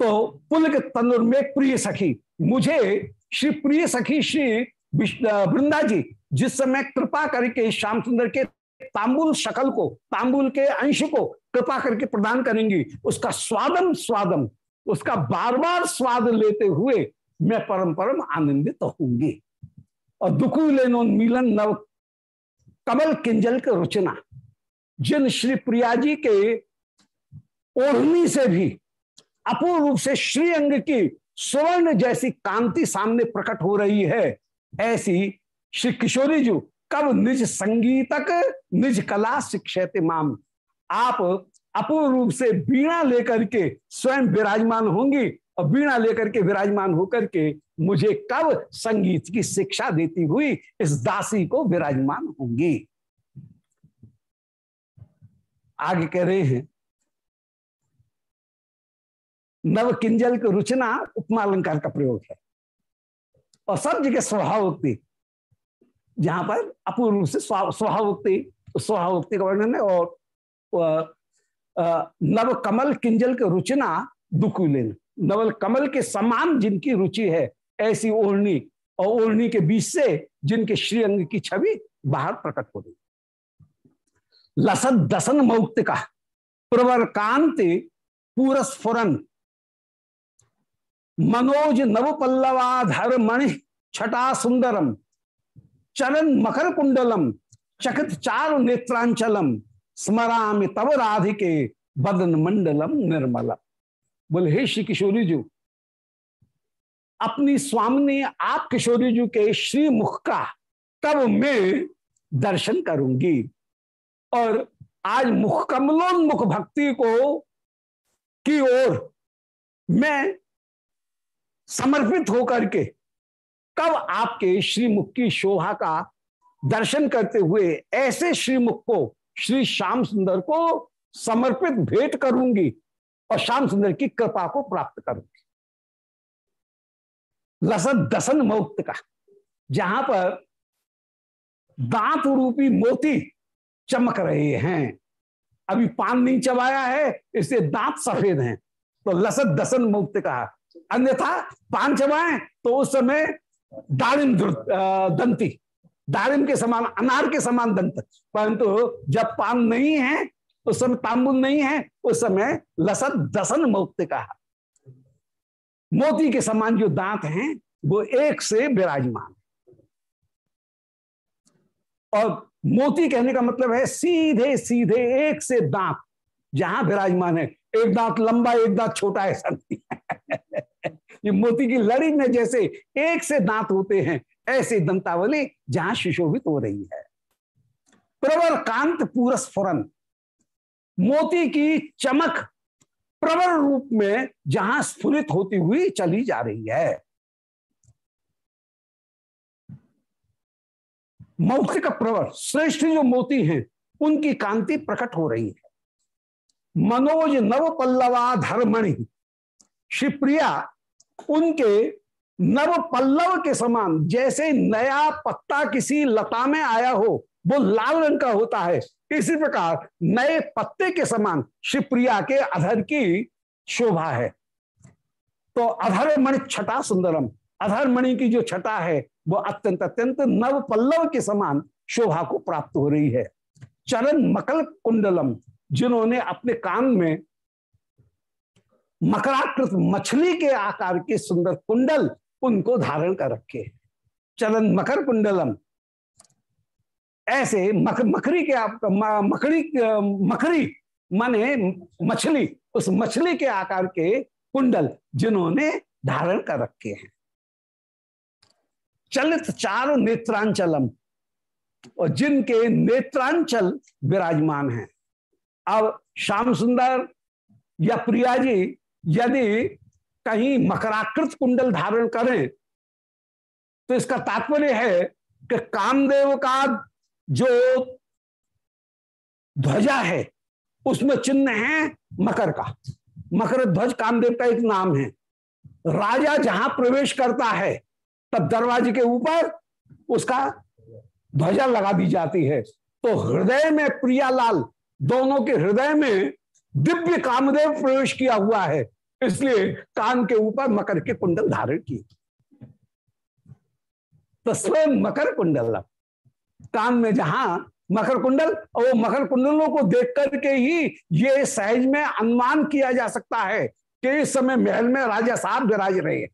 तो पुल के तनुर में प्रिय सखी, मुझे श्री प्रिय सखी श्री वृंदा जी, जिस समय कृपा करके श्याम सुंदर के तांबुल शकल को, तांबुल के अंश को कृपा करके प्रदान करेंगी, उसका स्वादम स्वादम, उसका बार बार स्वाद लेते हुए मैं परम परम आनंदित होंगी और दुखु लेनो मिलन नव कमल किंजल के रुचना, जिन श्री प्रिया जी के ओढ़नी से भी अपूर्ण रूप से श्रीअंग की स्वर्ण जैसी कांति सामने प्रकट हो रही है, ऐसी श्री किशोरी जी कब निज संगीतक, निज कला शिक्षित माम आप अपूर्ण रूप से बीणा लेकर के स्वयं विराजमान होंगी और बीणा लेकर के विराजमान होकर के मुझे कब संगीत की शिक्षा देती हुई इस दासी को विराजमान होंगी? आगे कह रहे हैं, नव किंजल की रुचना उपमा अलंकार का प्रयोग है। और सब जगह स्वभावोक्ति, जहाँ पर अपूर्ण रूप से स्वभावोक्ति स्वभावोक्ति का वर्णन है और नव कमल किंजल की रुचना दुकुलिन। नवल कमल के समान जिनकी रुचि है, ऐसी ओढ़नी और ओढ़नी के बीच से जिनके श्रीअंग की छवि बाहर प्रकट हो रही लसद दसन मौक्त का, प्रवर कांति पूरस्फुरन मनोज नव पल्लवाधर मणि छटा सुंदरम, चरण मकर कुंडलम, चकित चार नेत्रांचलम, स्मरामि तव राधिके, बदन मंडलम निर्मलम। बोले, हे श्री किशोरी जी अपनी स्वामी आप किशोरी जी के श्री मुख का तब मैं दर्शन करूँगी। और आज मुख कमलोन्मुख भक्ति को की ओर मैं समर्पित होकर के कब आपके श्रीमुख की शोभा का दर्शन करते हुए ऐसे श्रीमुख को, श्री श्याम सुंदर को समर्पित भेंट करूँगी। और श्याम सुंदर की कृपा को प्राप्त करूँगी लसत दसन मुक्त का, जहाँ पर दांत रूपी मोती चमक रहे हैं। अभी पान नहीं चबाया है इसलिए दांत सफ़ेद हैं। तो लसत दसन मुक्त कहा अन्यथा पान चबाए तो उस समय दारिम दंती दारिम के समान, अनार के समान दंत। परंतु जब पान नहीं है उस समय तांबुल नहीं है, उस समय लसत दसन मुक्त कहा। मोती के समान जो दांत हैं, वो एक से विराजमान। और मोती कहने का मतलब है सीधे सीधे एक से दांत, जहाँ विराजमान है। एक दांत लंबा, एक दांत छोटा ऐसा नहीं ये मोती की लड़ी में जैसे एक से दांत होते हैं, ऐसे दंतावली जहाँ सुशोभित हो रही है। प्रवर कांत पूरा स्फुरन मोती की चमक प्रवर रूप में जहाँ स्फुरित होती हुई चली जा रही है। मौखिक प्रवर श्रेष्ठ जो मोती हैं, उनकी कांति प्रकट हो रही है। मनोज नव पल्लवा धर्मणि शिवप्रिया, उनके नव पल्लव के समान जैसे नया पत्ता किसी लता में आया हो वो लाल रंग का होता है। इसी प्रकार नए पत्ते के समान शिवप्रिया के अधर की शोभा है। तो अधर मणि छटा सुंदरम अधर मणि की जो छटा है, वो अत्यंत अत्यंत नव पल्लव के समान शोभा को प्राप्त हो रही है। चरण मकल कुंडलम, जिन्होंने अपने कान में मकराकृत मछली के आकार के सुंदर कुंडल उनको धारण कर रखे चरण मकर कुंडलम ऐसे मक, मकड़ी के आप मकड़ी मकड़ी माने मछली उस मछली के आकार के कुंडल जिन्होंने धारण कर रखे हैं। चलित चार नेत्रांचलम और जिनके नेत्रांचल विराजमान हैं। अब श्याम सुंदर या प्रिया जी यदि कहीं मकराकृत कुंडल धारण करें तो इसका तात्पर्य है कि कामदेव का जो ध्वजा है, उसमें चिन्ह है मकर का। मकर ध्वज कामदेव का एक नाम है। राजा जहाँ प्रवेश करता है, तब दरवाजे के ऊपर उसका ध्वजा लगा दी जाती है। तो हृदय में प्रियालाल, दोनों के हृदय में दिव्य कामदेव प्रवेश किया हुआ है। इसलिए कान के ऊपर मकर के कुंडल धारण किए। तो स्वयं मकर कुंडल कान में जहाँ मकर कुंडल, और वो मकर कुंडलों को देख करके ही ये सहज में अनुमान किया जा सकता है कि इस समय महल में राजा साहब विराज रहे हैं।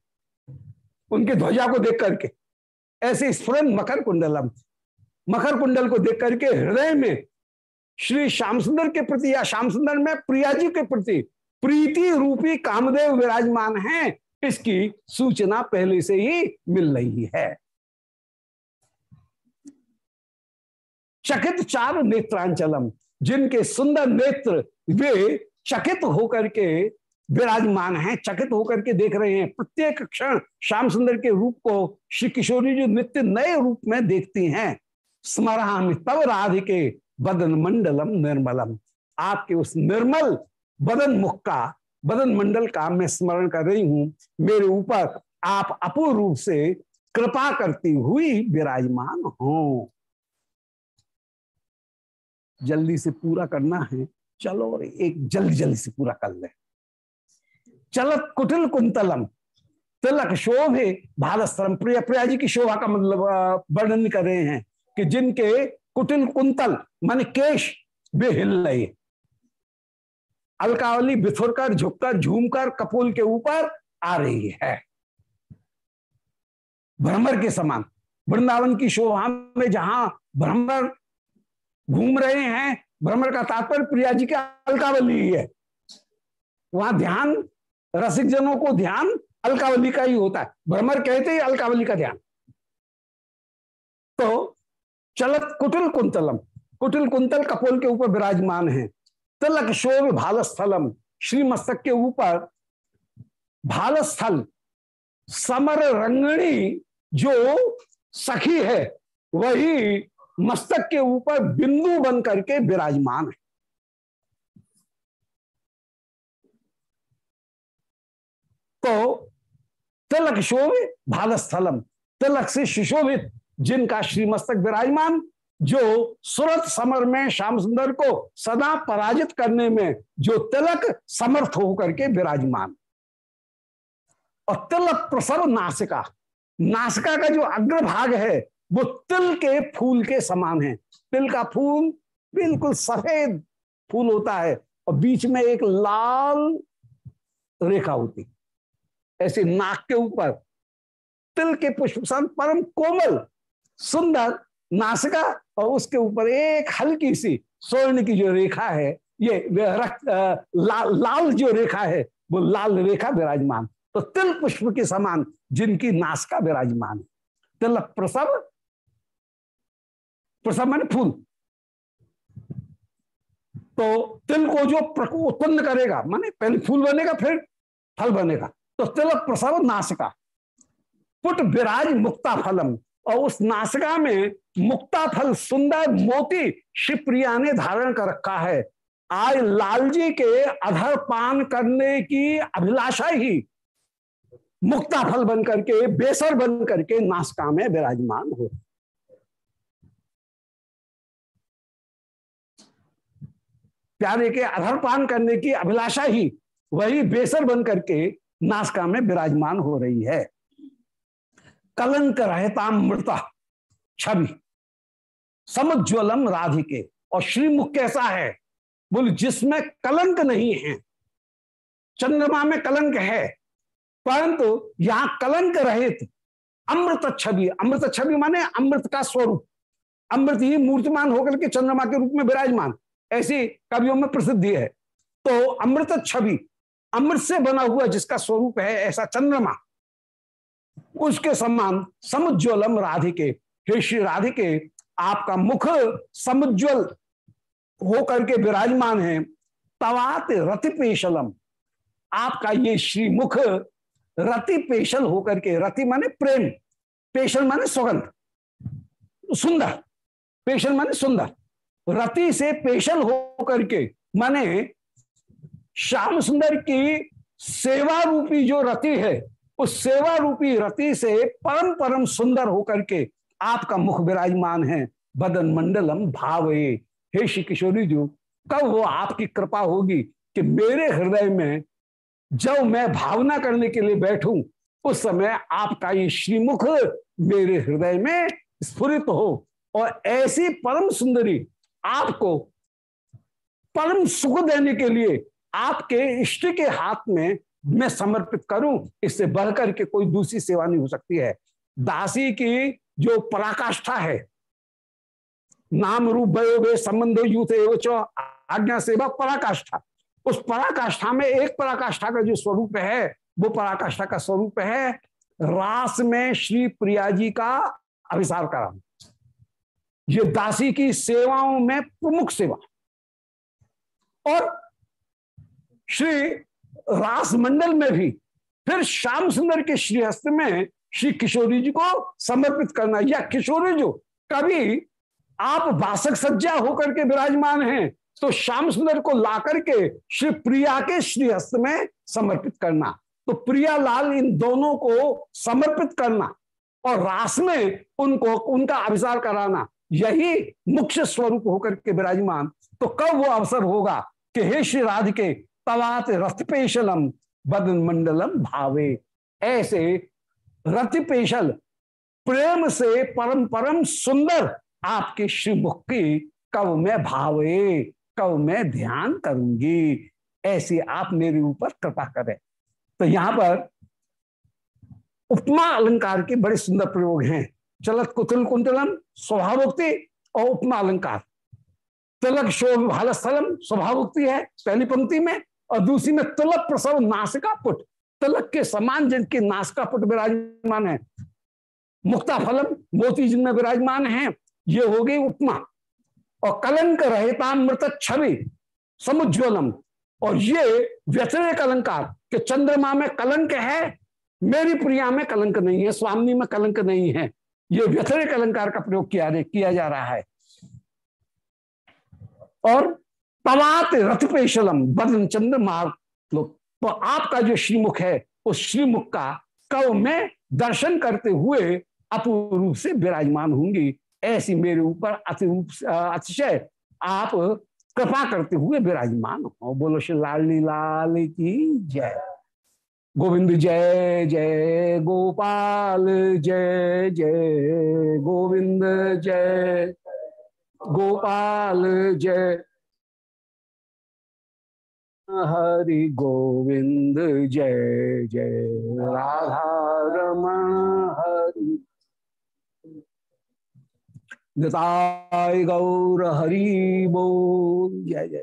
उनकी ध्वजा को देख करके। ऐसे स्फुरन मकर कुंडलम। मकर कुंडल को देख करके हृदय में श्री श्याम सुंदर के प्रति या श्याम सुंदर में प्रिया जी के प्रति प्रीति रूपी कामदेव विराजमान हैं, इसकी सूचना पहले से ही मिल रही है। चकित चार नेत्रांचलम, जिनके सुंदर नेत्र वे चकित होकर के विराजमान हैं, चकित होकर के देख रहे हैं। प्रत्येक क्षण श्याम सुंदर के रूप को श्री किशोरी जी नित्य नए रूप में देखती हैं। स्मराम तब राधिके बदन मंडलम निर्मलम। आपके उस निर्मल बदन मुख का, बदन मंडल का मैं स्मरण कर रही हूँ। मेरे ऊपर आप अपूर्व रूप से कृपा करती हुई विराजमान हो। जल्दी से पूरा करना है, चलो एक जल्दी जल्दी से पूरा कर ले। चलत कुटिल कुंतलम, तिलक शोभे भारतरम प्रिय प्रिया जी की शोभा का मतलब वर्णन कर रहे हैं कि जिनके कुटिल कुंतल, मान केश वे हिल रहे अलकावली बिथुरकर, झुककर, झूमकर, कपूल के ऊपर आ रही है। भ्रमर के समान, वृंदावन की शोभा में जहाँ भ्रमर घूम रहे हैं, भ्रमर का तात्पर्य प्रिया जी का अलकावली है वहाँ ध्यान रसिक जनों को ध्यान अलकावली का ही होता है। भ्रमर कहते ही अलकावली का ध्यान। तो चलत कुटिल कुंतलम, कुटिल कुंतल कपोल के ऊपर विराजमान है। तिलक शोभ भालस्थलम श्री मस्तक के ऊपर भाल स्थल समर रंगणी जो सखी है, वही मस्तक के ऊपर बिंदु बन करके विराजमान है। तो तिलक शोभ भालस्थलम तिलक से सुशोभित जिनका श्रीमस्तक विराजमान, जो सुरत समर में श्याम सुंदर को सदा पराजित करने में जो तिलक समर्थ होकर के विराजमान। और तिलक प्रसव नासिका नासिका का जो अग्रभाग है वो तिल के फूल के समान है। तिल का फूल बिल्कुल सफ़ेद फूल होता है और बीच में एक लाल रेखा होती ऐसे नाक के ऊपर तिल के पुष्प परम कोमल सुंदर नासिका और उसके ऊपर एक हल्की सी स्वर्ण की जो रेखा है ये रक्त ला, लाल जो रेखा है वो लाल रेखा विराजमान। तो तिल पुष्प के समान जिनकी नासिका विराजमान है। तिल प्रसव प्रसव मैंने फूल। तो तिल को जो उत्पन्न करेगा, माने पहले फूल बनेगा, फिर फल बनेगा। तो तिल प्रसव नासिका। पुट विराज मुक्ता फलम। और उस नासिका में मुक्ता फल, सुंदर मोती शिवप्रिया ने धारण कर रखा है। आज लालजी के अधर पान करने की अभिलाषा ही मुक्ता फल बन करके, बेसर बन करके नासिका में विराजमान हो। प्यारे के अधर पान करने की अभिलाषा ही वही बेसर बन करके नासका में विराजमान हो रही है। कलंक रहता मृता छवि समुज्वलम राधिके। और श्रीमुख कैसा है? बोल, जिसमें कलंक नहीं है, चंद्रमा में कलंक है, परंतु यहाँ कलंक रहित अमृत छवि अमृत छवि माने अमृत का स्वरूप। अमृत ही मूर्तिमान होकर के चंद्रमा के रूप में विराजमान। ऐसी कवियों में प्रसिद्धि है। तो अमृत छवि, अमृत से बना हुआ जिसका स्वरूप है ऐसा चंद्रमा, उसके समान समुज्वलम राधिके। हे श्री राधिके, आपका मुख समुज्वल होकर के विराजमान है। तवात रति पेशलम आपका ये श्री मुख रति पेशल होकर के, रति माने प्रेम, पेशल माने सुगंध, सुंदर, पेशल माने सुंदर। रति से पेशल होकर के, माने श्याम सुंदर की सेवा रूपी जो रति है, उस सेवा रूपी रति से परम परम सुंदर होकर के आपका मुख विराजमान है। बदन मंडलम भावे। हे श्री किशोरी जी, कब वो आपकी कृपा होगी कि मेरे हृदय में जब मैं भावना करने के लिए बैठूं, उस समय आपका ये श्रीमुख मेरे हृदय में स्फुरित हो और ऐसी परम सुंदरी आपको परम सुख देने के लिए आपके इष्ट के हाथ में मैं समर्पित करूँ, इससे बढ़कर के कोई दूसरी सेवा नहीं हो सकती है। दासी की जो पराकाष्ठा है, नाम रूप भयो संबंध यूथ आज्ञा सेवा पराकाष्ठा। उस पराकाष्ठा में एक पराकाष्ठा का जो स्वरूप है, वो पराकाष्ठा का स्वरूप है, रास में श्री प्रिया जी का अभिसार करा ये दासी की सेवाओं में प्रमुख सेवा। और श्री रास मंडल में भी, फिर श्याम सुंदर के श्रीहस्त में श्री किशोरी जी को समर्पित करना, या किशोरी जो कभी आप वासक सज्जा होकर के विराजमान हैं तो श्याम सुंदर को ला करके श्री प्रिया के श्रीहस्त में समर्पित करना। तो प्रिया लाल इन दोनों को समर्पित करना और रास में उनको, उनका अभिसार कराना। यही मुख्य स्वरूप होकर के विराजमान। तो कब वो अवसर होगा कि हे श्री राधिके, तवात रथपेशलम बदन मंडलम भावे। ऐसे रथ पेशल प्रेम से परम परम सुंदर आपके श्रीमुख की कब मैं भावे, कब मैं ध्यान करूँगी। ऐसी आप मेरे ऊपर कृपा करें। तो यहाँ पर उपमा अलंकार के बड़े सुंदर प्रयोग हैं। चलत कुतुल कुंतलम, स्वभावोक्ति और उपमा अलंकार। तिलक शोभ भालस्थलम स्वभावोक्ति है पहली पंक्ति में, और दूसरी में तिलक प्रसव नासिका पुट। तिलक के समान जिनके नासिका पुट विराजमान है, मुक्ता फलम, मोती जिनमें विराजमान है, ये हो गई उपमा। और कलंक रहता मृत छवि समुज्वलम और ये व्यतिरिक अलंकार कि चंद्रमा में कलंक है, मेरी प्रिया में कलंक नहीं है, स्वामी में कलंक नहीं है। ये व्यतिरिक अलंकार का प्रयोग किया किया जा रहा है। और पवात रथपेशलम बदन चंद्र मार्ग तो आपका जो श्रीमुख है, उस श्रीमुख का कव में दर्शन करते हुए अपूर्व से विराजमान होंगी। ऐसी मेरे ऊपर अतिरूप अतिशय आप कृपा करते हुए विराजमान हो। बोलो, श्री लाली लाल की जय। गोविंद, जय जय गोपाल, जय जय गोविंद, जय गोपाल, जय। हरि गोविंद, जय जय। राधा रमण, हरि। गौर, हरि बोल, जय जय।